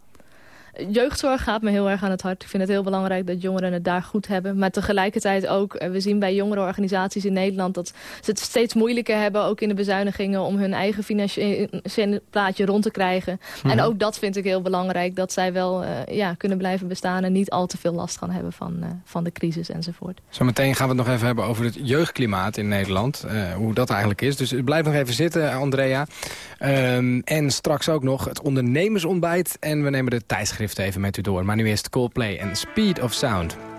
Jeugdzorg gaat me heel erg aan het hart. Ik vind het heel belangrijk dat jongeren het daar goed hebben. Maar tegelijkertijd ook, eh, we zien bij jongerenorganisaties in Nederland... dat ze het steeds moeilijker hebben, ook in de bezuinigingen... om hun eigen financiële plaatje rond te krijgen. En ook dat vind ik heel belangrijk. Dat zij wel eh, ja, kunnen blijven bestaan en niet al te veel last gaan hebben van, eh, van de crisis enzovoort. Zometeen gaan we het nog even hebben over het jeugdklimaat in Nederland. hoe dat eigenlijk is. Dus blijf nog even zitten, Andrea. Ehm, en straks ook nog het ondernemersontbijt. En we nemen de tijdschrift even met u door. Maar nu eerst Coldplay en Speed of Sound.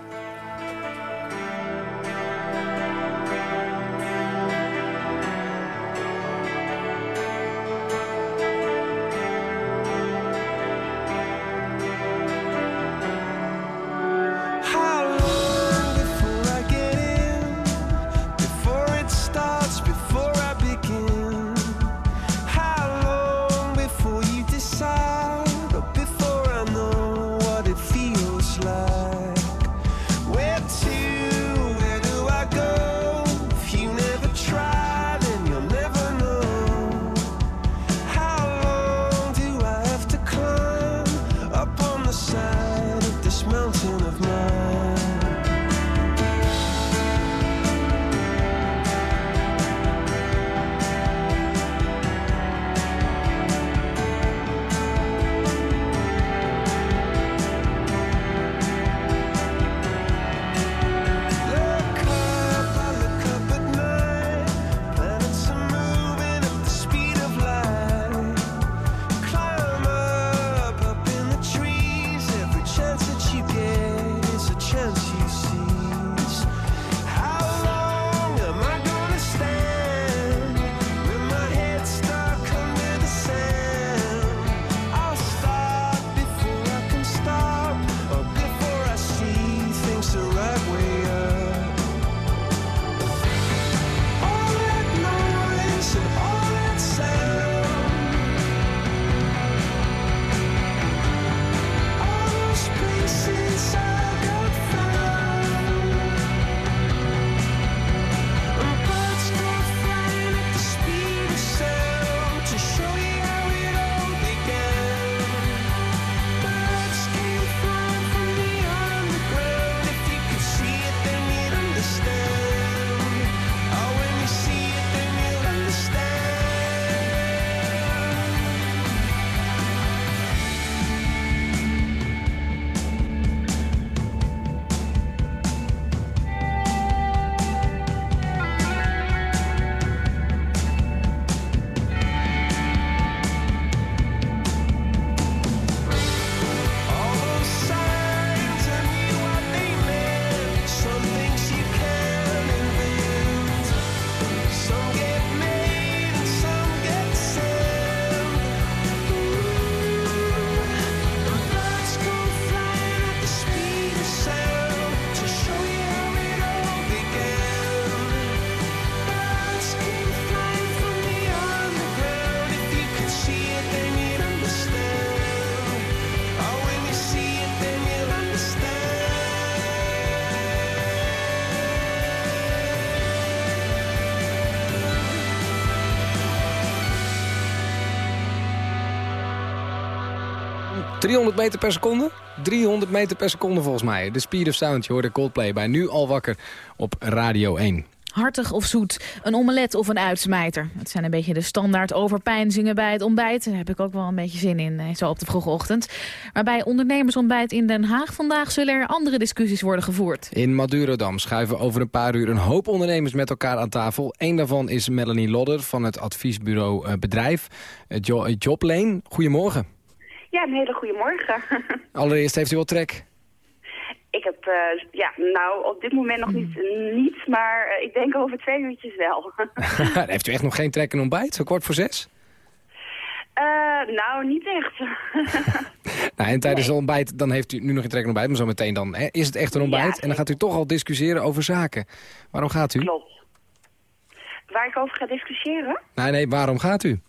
300 meter per seconde? 300 meter per seconde volgens mij. De Speed of Sound, je hoorde Coldplay bij Nu Al Wakker op Radio 1. Hartig of zoet, een omelet of een uitsmijter. Het zijn een beetje de standaard overpeinzingen bij het ontbijt. Daar heb ik ook wel een beetje zin in, eh, zo op de vroege ochtend. Maar bij ondernemersontbijt in Den Haag vandaag... zullen er andere discussies worden gevoerd. In Madurodam schuiven over een paar uur een hoop ondernemers met elkaar aan tafel. Eén daarvan is Melanie Lodder van het adviesbureau eh, Bedrijf, eh, Joblane. Goedemorgen. Ja, een hele goede morgen. Allereerst heeft u wel trek. ik heb, eh, ja, nou, op dit moment nog niet, niet maar eh, ik denk over twee uurtjes wel. heeft u echt nog geen trek en ontbijt, zo kwart voor zes? Eh, nou, niet echt. Nou, en tijdens het ontbijt, dan heeft u nu nog geen trek en ontbijt, maar zo meteen dan hè, is het echt een ontbijt. en dan gaat u toch al discussiëren over zaken. Waarom gaat u? Klopt. Waar ik over ga discussiëren? Nee, nee, waarom gaat u?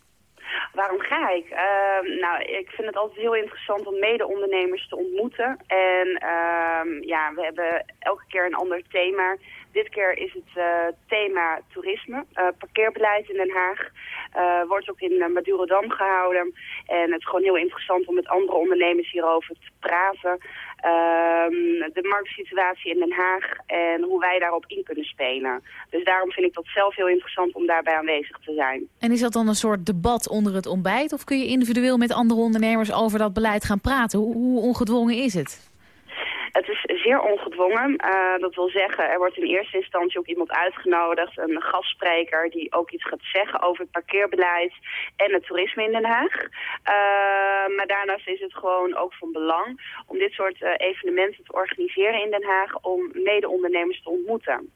Waarom ga ik? Ehm, nou, ik vind het altijd heel interessant om mede-ondernemers te ontmoeten. En ehm, ja, we hebben elke keer een ander thema. Dit keer is het eh, thema toerisme. Eh, parkeerbeleid in Den Haag Eh, wordt ook in Madurodam gehouden. En het is gewoon heel interessant om met andere ondernemers hierover te praten. Ehm, de marktsituatie in Den Haag en hoe wij daarop in kunnen spelen. Dus daarom vind ik dat zelf heel interessant om daarbij aanwezig te zijn. En is dat dan een soort debat onder het ontbijt? Of kun je individueel met andere ondernemers over dat beleid gaan praten? Hoe, hoe ongedwongen is het? Het is zeer ongedwongen. Uh, dat wil zeggen, er wordt in eerste instantie ook iemand uitgenodigd, een gastspreker die ook iets gaat zeggen over het parkeerbeleid en het toerisme in Den Haag. Uh, maar daarnaast is het gewoon ook van belang om dit soort uh, evenementen te organiseren in Den Haag om mede-ondernemers te ontmoeten.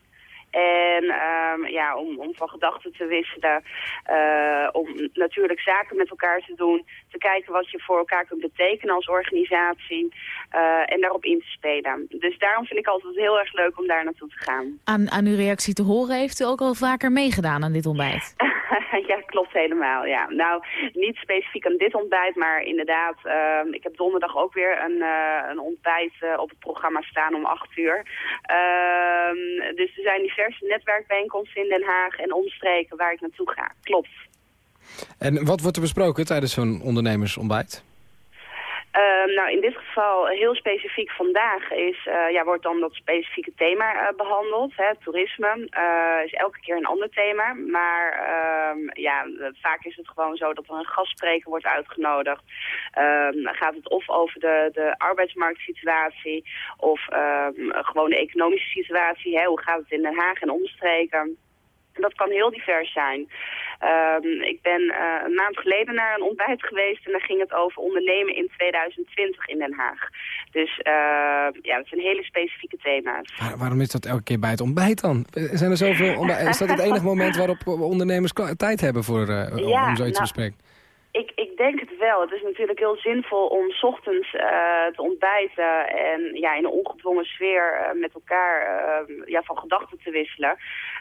En um, ja, om, om van gedachten te wisselen, uh, om natuurlijk zaken met elkaar te doen, te kijken wat je voor elkaar kunt betekenen als organisatie uh, en daarop in te spelen. Dus daarom vind ik altijd heel erg leuk om daar naartoe te gaan. Aan, aan uw reactie te horen heeft u ook al vaker meegedaan aan dit ontbijt? ja, klopt helemaal. Ja. Nou, niet specifiek aan dit ontbijt, maar inderdaad, uh, ik heb donderdag ook weer een, uh, een ontbijt uh, op het programma staan om acht uur. Ehm, dus er zijn diverse netwerkbijeenkomsten in Den Haag en omstreken waar ik naartoe ga. Klopt. En wat wordt er besproken tijdens zo'n ondernemersontbijt? Uh, nou, in dit geval heel specifiek vandaag is, uh, ja, wordt dan dat specifieke thema uh, behandeld. Hè, toerisme is elke keer een ander thema. Maar ehm, ja, vaak is het gewoon zo dat er een gastspreker wordt uitgenodigd. Ehm, gaat het of over de, de arbeidsmarktsituatie of ehm, gewoon de economische situatie. Hè, hoe gaat het in Den Haag en omstreken? Dat kan heel divers zijn. Um, ik ben uh, een maand geleden naar een ontbijt geweest en daar ging het over ondernemen in 2020 in Den Haag. Dus uh, ja, dat zijn hele specifieke thema's. Waar, waarom is dat elke keer bij het ontbijt dan? Zijn er zoveel? Is dat het enige moment waarop ondernemers tijd hebben voor, uh, ja, om zoiets nou, te bespreken? Ik, ik denk het wel. Het is natuurlijk heel zinvol om 's ochtends uh, te ontbijten en ja, in een ongedwongen sfeer uh, met elkaar uh, ja, van gedachten te wisselen.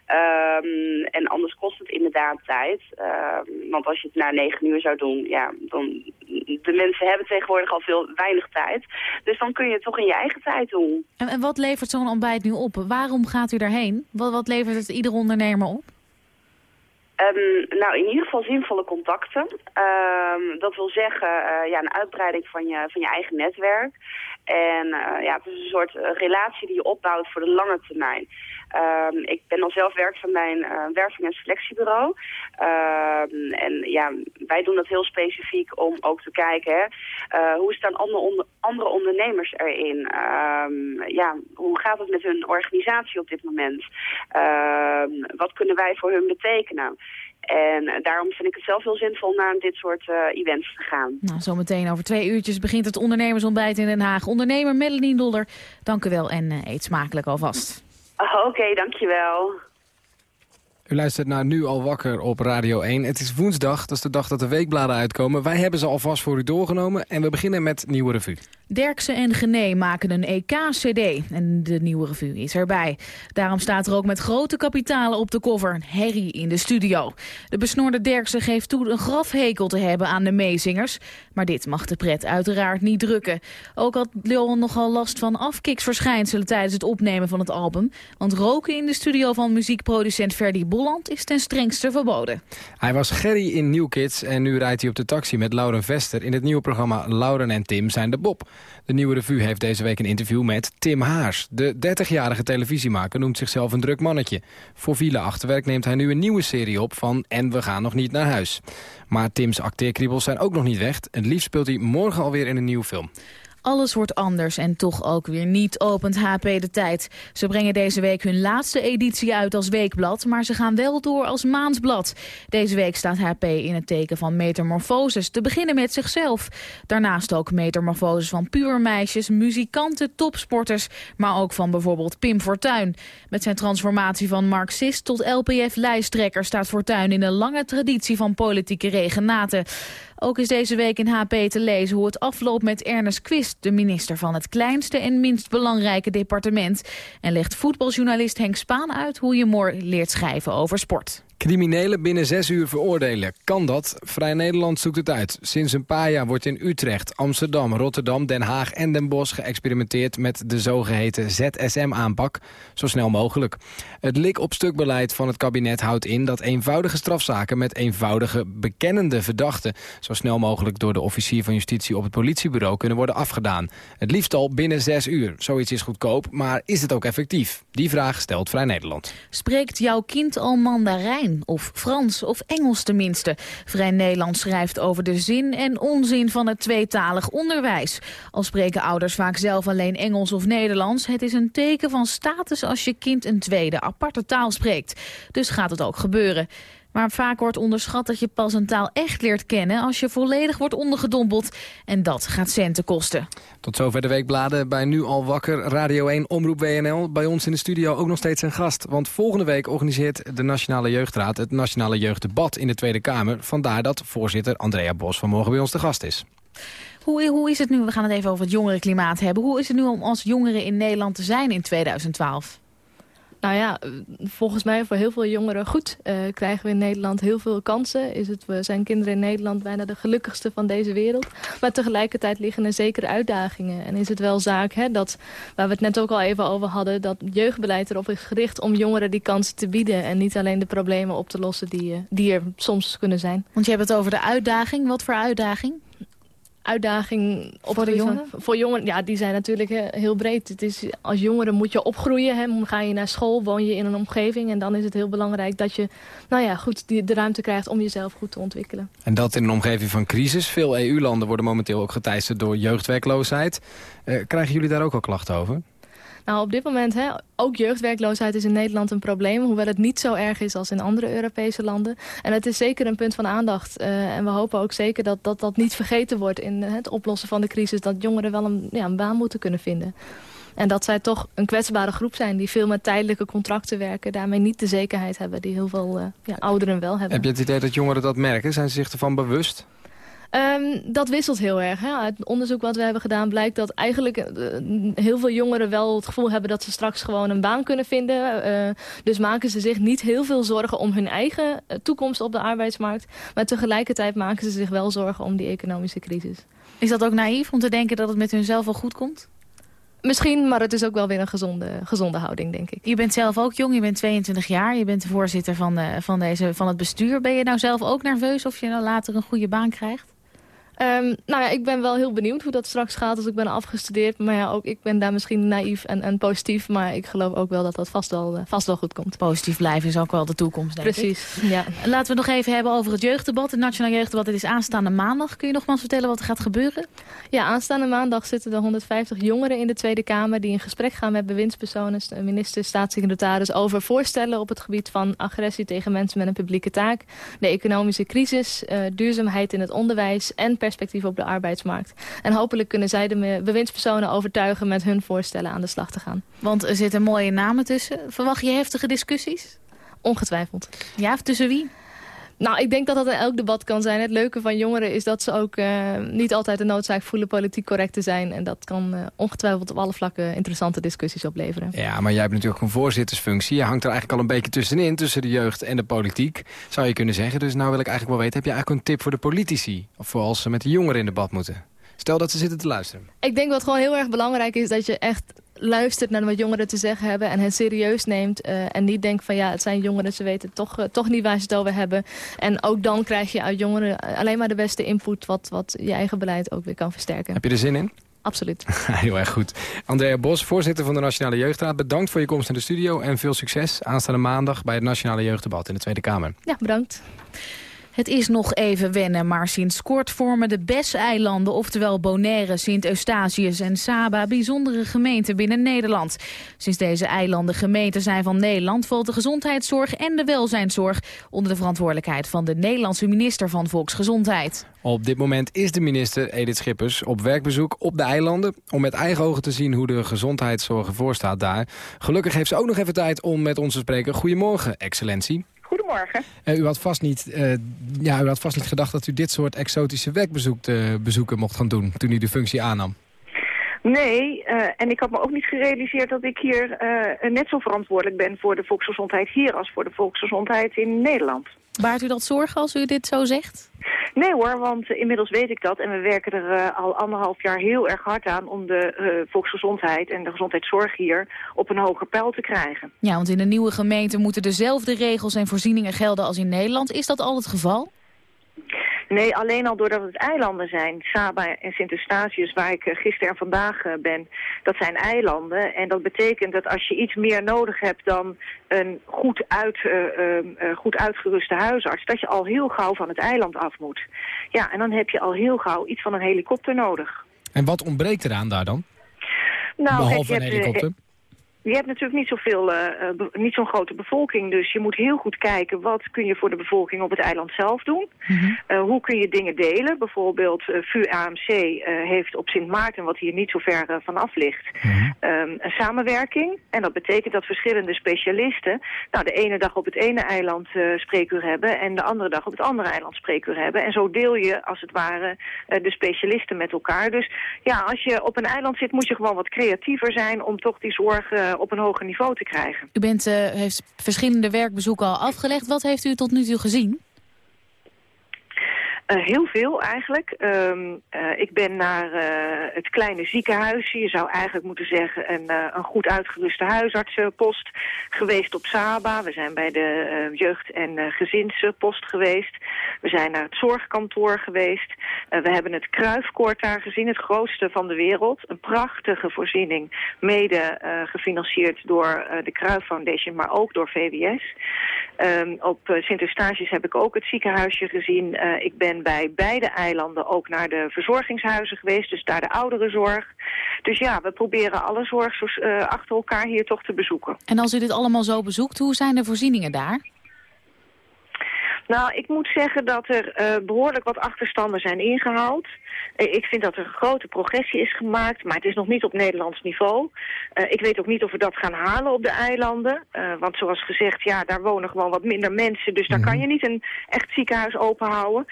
Um, en anders kost het inderdaad tijd. Um, want als je het na negen uur zou doen, ja, dan de mensen hebben tegenwoordig al veel weinig tijd. Dus dan kun je het toch in je eigen tijd doen. En, en wat levert zo'n ontbijt nu op? Waarom gaat u daarheen? Wat, wat levert het ieder ondernemer op? Um, nou, in ieder geval zinvolle contacten. Um, dat wil zeggen, uh, ja, een uitbreiding van je, van je eigen netwerk. En uh, ja, het is een soort uh, relatie die je opbouwt voor de lange termijn. Um, ik ben al zelf werkzaam bij een uh, werving- en selectiebureau. Um, en ja, wij doen dat heel specifiek om ook te kijken, hè, uh, hoe staan andere, andere ondernemers erin? Um, ja, hoe gaat het met hun organisatie op dit moment? wat kunnen wij voor hun betekenen? En daarom vind ik het zelf heel zinvol om naar dit soort events te gaan. Nou, zometeen over twee uurtjes begint het ondernemersontbijt in Den Haag. Ondernemer Melanie Dolder, dank u wel en eet smakelijk alvast. Oh, Oké, okay, dankjewel. U luistert naar Nu al wakker op Radio 1. Het is woensdag, dat is de dag dat de weekbladen uitkomen. Wij hebben ze alvast voor u doorgenomen en we beginnen met Nieuwe Revue. Derksen en Gené maken een EK-cd en de nieuwe revue is erbij. Daarom staat er ook met grote kapitalen op de cover Harry in de studio. De besnorde Derksen geeft toe een grafhekel te hebben aan de meezingers. Maar dit mag de pret uiteraard niet drukken. Ook had Leon nogal last van afkiksverschijnselen tijdens het opnemen van het album. Want roken in de studio van muziekproducent Ferdy Bolland is ten strengste verboden. Hij was Gerry in New Kids en nu rijdt hij op de taxi met Lauren Vester... in het nieuwe programma Lauren en Tim zijn de Bob. De nieuwe revue heeft deze week een interview met Tim Haars. De 30-jarige televisiemaker noemt zichzelf een druk mannetje. Voor Wiele Achterwerk neemt hij nu een nieuwe serie op van En we gaan nog niet naar huis. Maar Tims acteerkriebels zijn ook nog niet weg. Het liefst speelt hij morgen alweer in een nieuwe film. Alles wordt anders en toch ook weer niet, opent HP de tijd. Ze brengen deze week hun laatste editie uit als weekblad, maar ze gaan wel door als maandblad. Deze week staat HP in het teken van metamorfoses, te beginnen met zichzelf. Daarnaast ook metamorfoses van puurmeisjes, muzikanten, topsporters, maar ook van bijvoorbeeld Pim Fortuyn. Met zijn transformatie van marxist tot LPF-lijsttrekker staat Fortuyn in een lange traditie van politieke regenaten. Ook is deze week in HP te lezen hoe het afloopt met Ernest Quist, de minister van het kleinste en minst belangrijke departement. En legt voetbaljournalist Henk Spaan uit hoe je mooi leert schrijven over sport. Criminelen binnen zes uur veroordelen. Kan dat? Vrij Nederland zoekt het uit. Sinds een paar jaar wordt in Utrecht, Amsterdam, Rotterdam, Den Haag en Den Bosch geëxperimenteerd met de zogeheten ZSM-aanpak. Zo snel mogelijk. Het lik-op-stuk beleid van het kabinet houdt in dat eenvoudige strafzaken met eenvoudige bekennende verdachten zo snel mogelijk door de officier van justitie op het politiebureau kunnen worden afgedaan. Het liefst al binnen zes uur. Zoiets is goedkoop, maar is het ook effectief? Die vraag stelt Vrij Nederland. Spreekt jouw kind al Mandarijn of Frans of Engels tenminste? Vrij Nederland schrijft over de zin en onzin van het tweetalig onderwijs. Al spreken ouders vaak zelf alleen Engels of Nederlands... het is een teken van status als je kind een tweede aparte taal spreekt. Dus gaat het ook gebeuren. Maar vaak wordt onderschat dat je pas een taal echt leert kennen... als je volledig wordt ondergedompeld. En dat gaat centen kosten. Tot zover de weekbladen bij Nu Al Wakker, Radio 1, Omroep WNL. Bij ons in de studio ook nog steeds een gast. Want volgende week organiseert de Nationale Jeugdraad het Nationale Jeugddebat in de Tweede Kamer. Vandaar dat voorzitter Andrea Bos vanmorgen bij ons te gast is. Hoe, hoe is het nu, we gaan het even over het jongerenklimaat hebben... hoe is het nu om als jongeren in Nederland te zijn in 2012? Nou ja, volgens mij voor heel veel jongeren goed. Eh, krijgen we in Nederland heel veel kansen. Is het, we zijn kinderen in Nederland bijna de gelukkigste van deze wereld. Maar tegelijkertijd liggen er zekere uitdagingen. En is het wel zaak hè, dat, waar we het net ook al even over hadden... dat jeugdbeleid erop is gericht om jongeren die kansen te bieden... en niet alleen de problemen op te lossen die, eh, die er soms kunnen zijn. Want je hebt het over de uitdaging. Wat voor uitdaging? Uitdaging op Voor de jongeren? van- Voor jongeren, ja, die zijn natuurlijk eh, heel breed. Het is, als jongeren moet je opgroeien. Hè, ga je naar school, woon je in een omgeving. En dan is het heel belangrijk dat je nou ja, goed die, de ruimte krijgt om jezelf goed te ontwikkelen. En dat in een omgeving van crisis. Veel EU-landen worden momenteel ook geteisterd door jeugdwerkloosheid. Eh, krijgen jullie daar ook al klachten over? Nou, op dit moment, hè, ook jeugdwerkloosheid is in Nederland een probleem. Hoewel het niet zo erg is als in andere Europese landen. En het is zeker een punt van aandacht. Eh, en we hopen ook zeker dat, dat dat niet vergeten wordt in eh, het oplossen van de crisis. Dat jongeren wel een, ja, een baan moeten kunnen vinden. En dat zij toch een kwetsbare groep zijn die veel met tijdelijke contracten werken. Daarmee niet de zekerheid hebben die heel veel eh, ja, ouderen wel hebben. Heb je het idee dat jongeren dat merken? Zijn ze zich ervan bewust? Ehm, dat wisselt heel erg. Hè. Uit het onderzoek wat we hebben gedaan blijkt dat eigenlijk eh, heel veel jongeren wel het gevoel hebben dat ze straks gewoon een baan kunnen vinden. Eh, dus maken ze zich niet heel veel zorgen om hun eigen eh, toekomst op de arbeidsmarkt. Maar tegelijkertijd maken ze zich wel zorgen om die economische crisis. Is dat ook naïef om te denken dat het met hunzelf wel goed komt? Misschien, maar het is ook wel weer een gezonde, gezonde houding, denk ik. Je bent zelf ook jong, je bent 22 jaar. Je bent de voorzitter van, de, van, deze, van het bestuur. Ben je nou zelf ook nerveus of je nou later een goede baan krijgt? Ehm, nou ja, ik ben wel heel benieuwd hoe dat straks gaat als ik ben afgestudeerd. Maar ja, ook ik ben daar misschien naïef en, en positief. Maar ik geloof ook wel dat dat vast wel, eh, vast wel goed komt. Positief blijven is ook wel de toekomst, denk ik. Precies, ja. Laten we nog even hebben over het jeugddebat. Het Nationaal Jeugddebat het is aanstaande maandag. Kun je nogmaals vertellen wat er gaat gebeuren? Ja, aanstaande maandag zitten er 150 jongeren in de Tweede Kamer... die in gesprek gaan met bewindspersonen, minister, staatssecretaris... over voorstellen op het gebied van agressie tegen mensen met een publieke taak... de economische crisis, eh, duurzaamheid in het onderwijs... en perspectief op de arbeidsmarkt. En hopelijk kunnen zij de bewindspersonen overtuigen... met hun voorstellen aan de slag te gaan. Want er zitten mooie namen tussen. Verwacht je heftige discussies? Ongetwijfeld. Ja, tussen wie? Nou, ik denk dat dat in elk debat kan zijn. Het leuke van jongeren is dat ze ook eh, niet altijd de noodzaak voelen politiek correct te zijn. En dat kan eh, ongetwijfeld op alle vlakken interessante discussies opleveren. Ja, maar jij hebt natuurlijk een voorzittersfunctie. Je hangt er eigenlijk al een beetje tussenin, tussen de jeugd en de politiek. Zou je kunnen zeggen. Dus nou wil ik eigenlijk wel weten, heb je eigenlijk een tip voor de politici? Of voor als ze met de jongeren in debat moeten? Stel dat ze zitten te luisteren. Ik denk wat gewoon heel erg belangrijk is dat je echt luistert naar wat jongeren te zeggen hebben en hen serieus neemt. eh, en niet denkt van ja, het zijn jongeren, ze weten toch, eh, toch niet waar ze het over hebben. En ook dan krijg je uit jongeren alleen maar de beste input wat, wat je eigen beleid ook weer kan versterken. Heb je er zin in? Absoluut. Heel erg goed. Andrea Bos, voorzitter van de Nationale Jeugdraad. Bedankt voor je komst in de studio en veel succes aanstaande maandag bij het Nationale Jeugddebat in de Tweede Kamer. Ja, bedankt. Het is nog even wennen, maar sinds kort vormen de BES-eilanden... oftewel Bonaire, Sint-Eustatius en Saba... bijzondere gemeenten binnen Nederland. Sinds deze eilanden gemeenten zijn van Nederland... valt de gezondheidszorg en de welzijnszorg... onder de verantwoordelijkheid van de Nederlandse minister van Volksgezondheid. Op dit moment is de minister Edith Schippers op werkbezoek op de eilanden... om met eigen ogen te zien hoe de gezondheidszorg ervoor staat daar. Gelukkig heeft ze ook nog even tijd om met ons te spreken. Goedemorgen, excellentie. Goedemorgen. Eh, u, had vast niet, eh, ja, u had vast niet gedacht dat u dit soort exotische werkbezoeken bezoeken mocht gaan doen... toen u de functie aannam. Nee, eh, en ik had me ook niet gerealiseerd dat ik hier eh, net zo verantwoordelijk ben voor de volksgezondheid hier als voor de volksgezondheid in Nederland. Baart u dat zorgen als u dit zo zegt? Nee hoor, want eh, inmiddels weet ik dat en we werken er eh, al anderhalf jaar heel erg hard aan om de eh, volksgezondheid en de gezondheidszorg hier op een hoger peil te krijgen. Ja, want in de nieuwe gemeente moeten dezelfde regels en voorzieningen gelden als in Nederland. Is dat al het geval? Nee, alleen al doordat het eilanden zijn, Saba en Sint-Eustatius, waar ik eh, gisteren en vandaag eh, ben, dat zijn eilanden. En dat betekent dat als je iets meer nodig hebt dan een goed, uit, eh, ehm, eh, goed uitgeruste huisarts, dat je al heel gauw van het eiland af moet. Ja, en dan heb je al heel gauw iets van een helikopter nodig. En wat ontbreekt eraan daar dan? Nou, Behalve je een helikopter? Je hebt natuurlijk niet, zoveel, be- niet zo'n grote bevolking, dus je moet heel goed kijken wat kun je voor de bevolking op het eiland zelf doen. Eh, hoe kun je dingen delen? Bijvoorbeeld VU AMC eh, heeft op Sint Maarten, wat hier niet zo ver vanaf ligt, ehm, een samenwerking. En dat betekent dat verschillende specialisten nou, de ene dag op het ene eiland spreekuur hebben en de andere dag op het andere eiland spreekuur hebben. En zo deel je als het ware de specialisten met elkaar. Dus ja, als je op een eiland zit moet je gewoon wat creatiever zijn om toch die zorg eh, op een hoger niveau te krijgen. U bent, eh, heeft verschillende werkbezoeken al afgelegd. Wat heeft u tot nu toe gezien? Eh, heel veel eigenlijk. Ehm, eh, ik ben naar eh, het kleine ziekenhuisje, je zou eigenlijk moeten zeggen een, een goed uitgeruste huisartsenpost geweest op Saba. We zijn bij de jeugd- en gezinspost geweest. We zijn naar het zorgkantoor geweest. We hebben het Kruifkoord daar gezien, het grootste van de wereld. Een prachtige voorziening, mede gefinancierd door de Kruif Foundation, maar ook door VWS. Ehm, op Sint-Eustatius heb ik ook het ziekenhuisje gezien. Ik ben bij beide eilanden ook naar de verzorgingshuizen geweest, dus daar de ouderenzorg. Dus ja, we proberen alle zorg zo, eh, achter elkaar hier toch te bezoeken. En als u dit allemaal zo bezoekt, hoe zijn de voorzieningen daar? Nou, ik moet zeggen dat er eh, behoorlijk wat achterstanden zijn ingehaald. Eh, ik vind dat er een grote progressie is gemaakt, maar het is nog niet op Nederlands niveau. Eh, ik weet ook niet of we dat gaan halen op de eilanden. Want zoals gezegd, ja, daar wonen gewoon wat minder mensen. Dus daar kan je niet een echt ziekenhuis openhouden.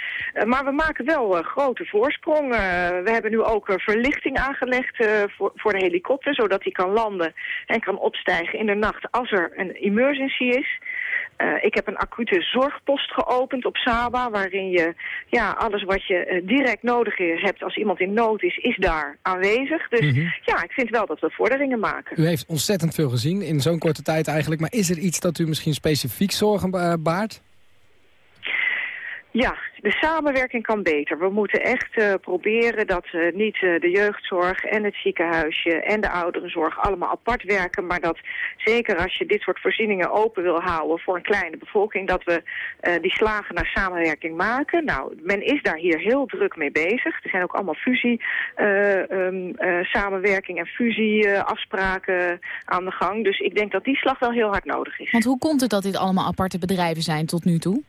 Maar we maken wel grote voorsprong. Eh, we hebben nu ook verlichting aangelegd voor, voor de helikopter, zodat hij kan landen en kan opstijgen in de nacht als er een emergency is. Eh, ik heb een acute zorgpost geopend op Saba, waarin je ja, alles wat je eh, direct nodig hebt als iemand in nood is, is daar aanwezig. Dus Mhm. ja, ik vind wel dat we vorderingen maken. U heeft ontzettend veel gezien in zo'n korte tijd eigenlijk. Maar is er iets dat u misschien specifiek zorgen baart? Ja, de samenwerking kan beter. We moeten echt eh, proberen dat eh, niet eh, de jeugdzorg en het ziekenhuisje en de ouderenzorg allemaal apart werken. Maar dat zeker als je dit soort voorzieningen open wil houden voor een kleine bevolking, dat we die slagen naar samenwerking maken. Nou, men is daar hier heel druk mee bezig. Er zijn ook allemaal fusie eh, samenwerking en fusieafspraken aan de gang. Dus ik denk dat die slag wel heel hard nodig is. Want hoe komt het dat dit allemaal aparte bedrijven zijn tot nu toe?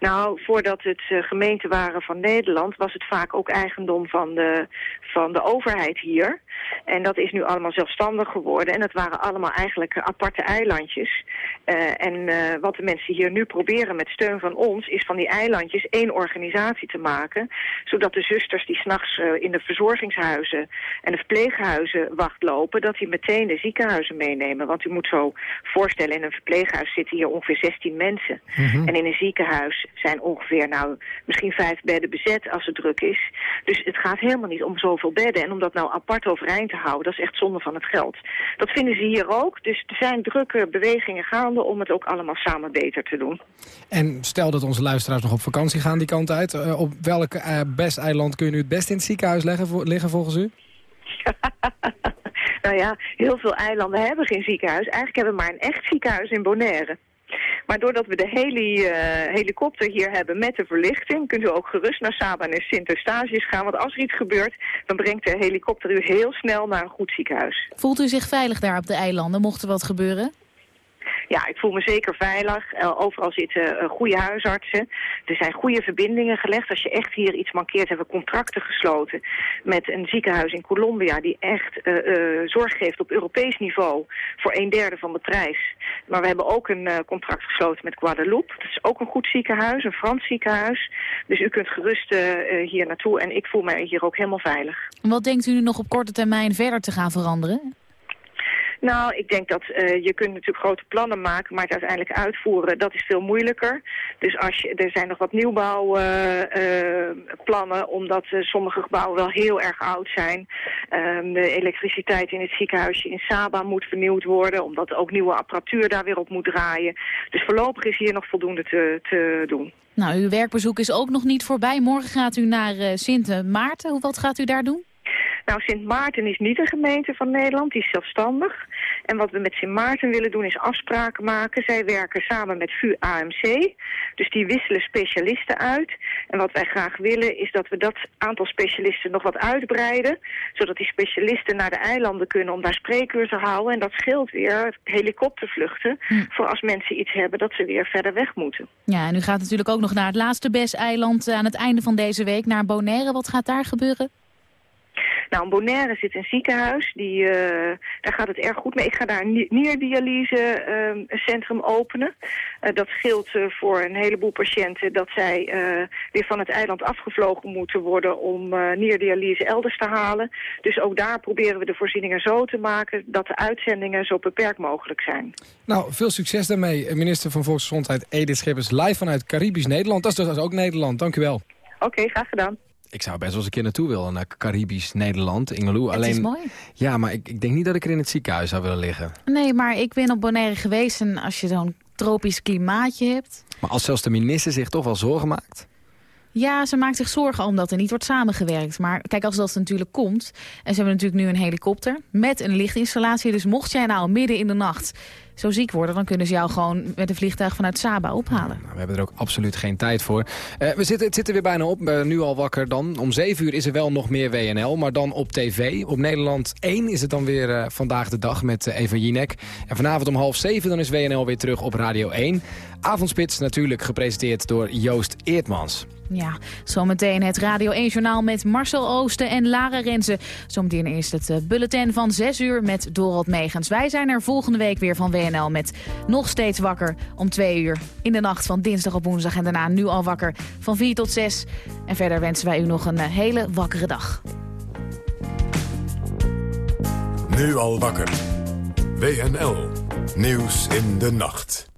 Nou, voordat het eh, gemeenten waren van Nederland... was het vaak ook eigendom van de, van de overheid hier. En dat is nu allemaal zelfstandig geworden. En dat waren allemaal eigenlijk aparte eilandjes. Eh, en eh, wat de mensen hier nu proberen met steun van ons... is van die eilandjes één organisatie te maken. Zodat de zusters die s'nachts uh, in de verzorgingshuizen... en de verpleeghuizen wachtlopen... dat die meteen de ziekenhuizen meenemen. Want u moet zo voorstellen, in een verpleeghuis zitten hier ongeveer 16 mensen. Mhm. En in een ziekenhuis zijn ongeveer nou misschien vijf bedden bezet als het druk is. Dus het gaat helemaal niet om zoveel bedden. En om dat nou apart overeind te houden, dat is echt zonde van het geld. Dat vinden ze hier ook. Dus er zijn drukke bewegingen gaande om het ook allemaal samen beter te doen. En stel dat onze luisteraars nog op vakantie gaan die kant uit. eh, op welk eh, best eiland kun je nu het best in het ziekenhuis leggen, liggen volgens u? Nou ja, heel veel eilanden hebben geen ziekenhuis. Eigenlijk hebben we maar een echt ziekenhuis in Bonaire. Maar doordat we de heli, eh, helikopter hier hebben met de verlichting... kunt u ook gerust naar Saba en Sint-Eustatius gaan. Want als er iets gebeurt, dan brengt de helikopter u heel snel naar een goed ziekenhuis. Voelt u zich veilig daar op de eilanden, mocht er wat gebeuren? Ja, ik voel me zeker veilig. Eh, overal zitten eh, goede huisartsen. Er zijn goede verbindingen gelegd. Als je echt hier iets mankeert, hebben we contracten gesloten met een ziekenhuis in Colombia... die echt eh, zorg geeft op Europees niveau voor een derde van de prijs. Maar we hebben ook een contract gesloten met Guadeloupe. Dat is ook een goed ziekenhuis, een Frans ziekenhuis. Dus u kunt gerust hier naartoe en ik voel mij hier ook helemaal veilig. Wat denkt u nu nog op korte termijn verder te gaan veranderen? Nou, ik denk dat eh, je kunt natuurlijk grote plannen maken, maar het uiteindelijk uitvoeren, dat is veel moeilijker. Dus als je, er zijn nog wat nieuwbouwplannen, omdat eh, sommige gebouwen wel heel erg oud zijn. Ehm, de elektriciteit in het ziekenhuisje in Saba moet vernieuwd worden, omdat ook nieuwe apparatuur daar weer op moet draaien. Dus voorlopig is hier nog voldoende te, te doen. Nou, uw werkbezoek is ook nog niet voorbij. Morgen gaat u naar eh, Sint Maarten. Wat gaat u daar doen? Nou, Sint Maarten is niet een gemeente van Nederland, die is zelfstandig. En wat we met Sint Maarten willen doen is afspraken maken. Zij werken samen met VU AMC, dus die wisselen specialisten uit. En wat wij graag willen is dat we dat aantal specialisten nog wat uitbreiden. Zodat die specialisten naar de eilanden kunnen om daar spreekuurs te houden. En dat scheelt weer helikoptervluchten voor als mensen iets hebben dat ze weer verder weg moeten. Ja, en u gaat natuurlijk ook nog naar het laatste best-eiland eh, aan het einde van deze week, naar Bonaire. Wat gaat daar gebeuren? Nou, in Bonaire zit een ziekenhuis, die, eh, daar gaat het erg goed mee. Ik ga daar een nierdialysecentrum openen. Eh, dat scheelt eh, voor een heleboel patiënten dat zij weer van het eiland afgevlogen moeten worden om nierdialyse elders te halen. Dus ook daar proberen we de voorzieningen zo te maken dat de uitzendingen zo beperkt mogelijk zijn. Nou, veel succes daarmee. Minister van Volksgezondheid Edith Schippers live vanuit Caribisch Nederland. Dat is dus ook Nederland. Dank u wel. Oké, graag gedaan. Ik zou best wel eens een keer naartoe willen, naar Caribisch Nederland, Ingeloe. Het is mooi. Ja, maar ik, ik denk niet dat ik er in het ziekenhuis zou willen liggen. Nee, maar ik ben op Bonaire geweest en als je zo'n tropisch klimaatje hebt... Maar als zelfs de minister zich toch wel zorgen maakt... Ja, ze maakt zich zorgen omdat er niet wordt samengewerkt. Maar kijk, als dat natuurlijk komt... en ze hebben natuurlijk nu een helikopter met een lichtinstallatie... dus mocht jij nou midden in de nacht zo ziek worden... dan kunnen ze jou gewoon met een vliegtuig vanuit Saba ophalen. Nou, we hebben er ook absoluut geen tijd voor. Eh, we zitten, het zit er weer bijna op, eh, nu al wakker dan. Om 7 uur is er wel nog meer WNL, maar dan op tv. Op Nederland 1 is het dan weer eh, vandaag de dag met Eva Jinek. En vanavond om half 7 dan is WNL weer terug op Radio 1. Avondspits natuurlijk gepresenteerd door Joost Eertmans. Ja, zometeen het Radio 1-journaal met Marcel Oosten en Lara Renze. Zometeen eerst het eh, bulletin van 6 uur met Dorot Megens. Wij zijn er volgende week weer van WNL met Nog Steeds Wakker om 2 uur. In de nacht van dinsdag op woensdag en daarna nu al wakker van 4 tot 6. En verder wensen wij u nog een eh, hele wakkere dag. Nu al wakker. WNL. Nieuws in de nacht.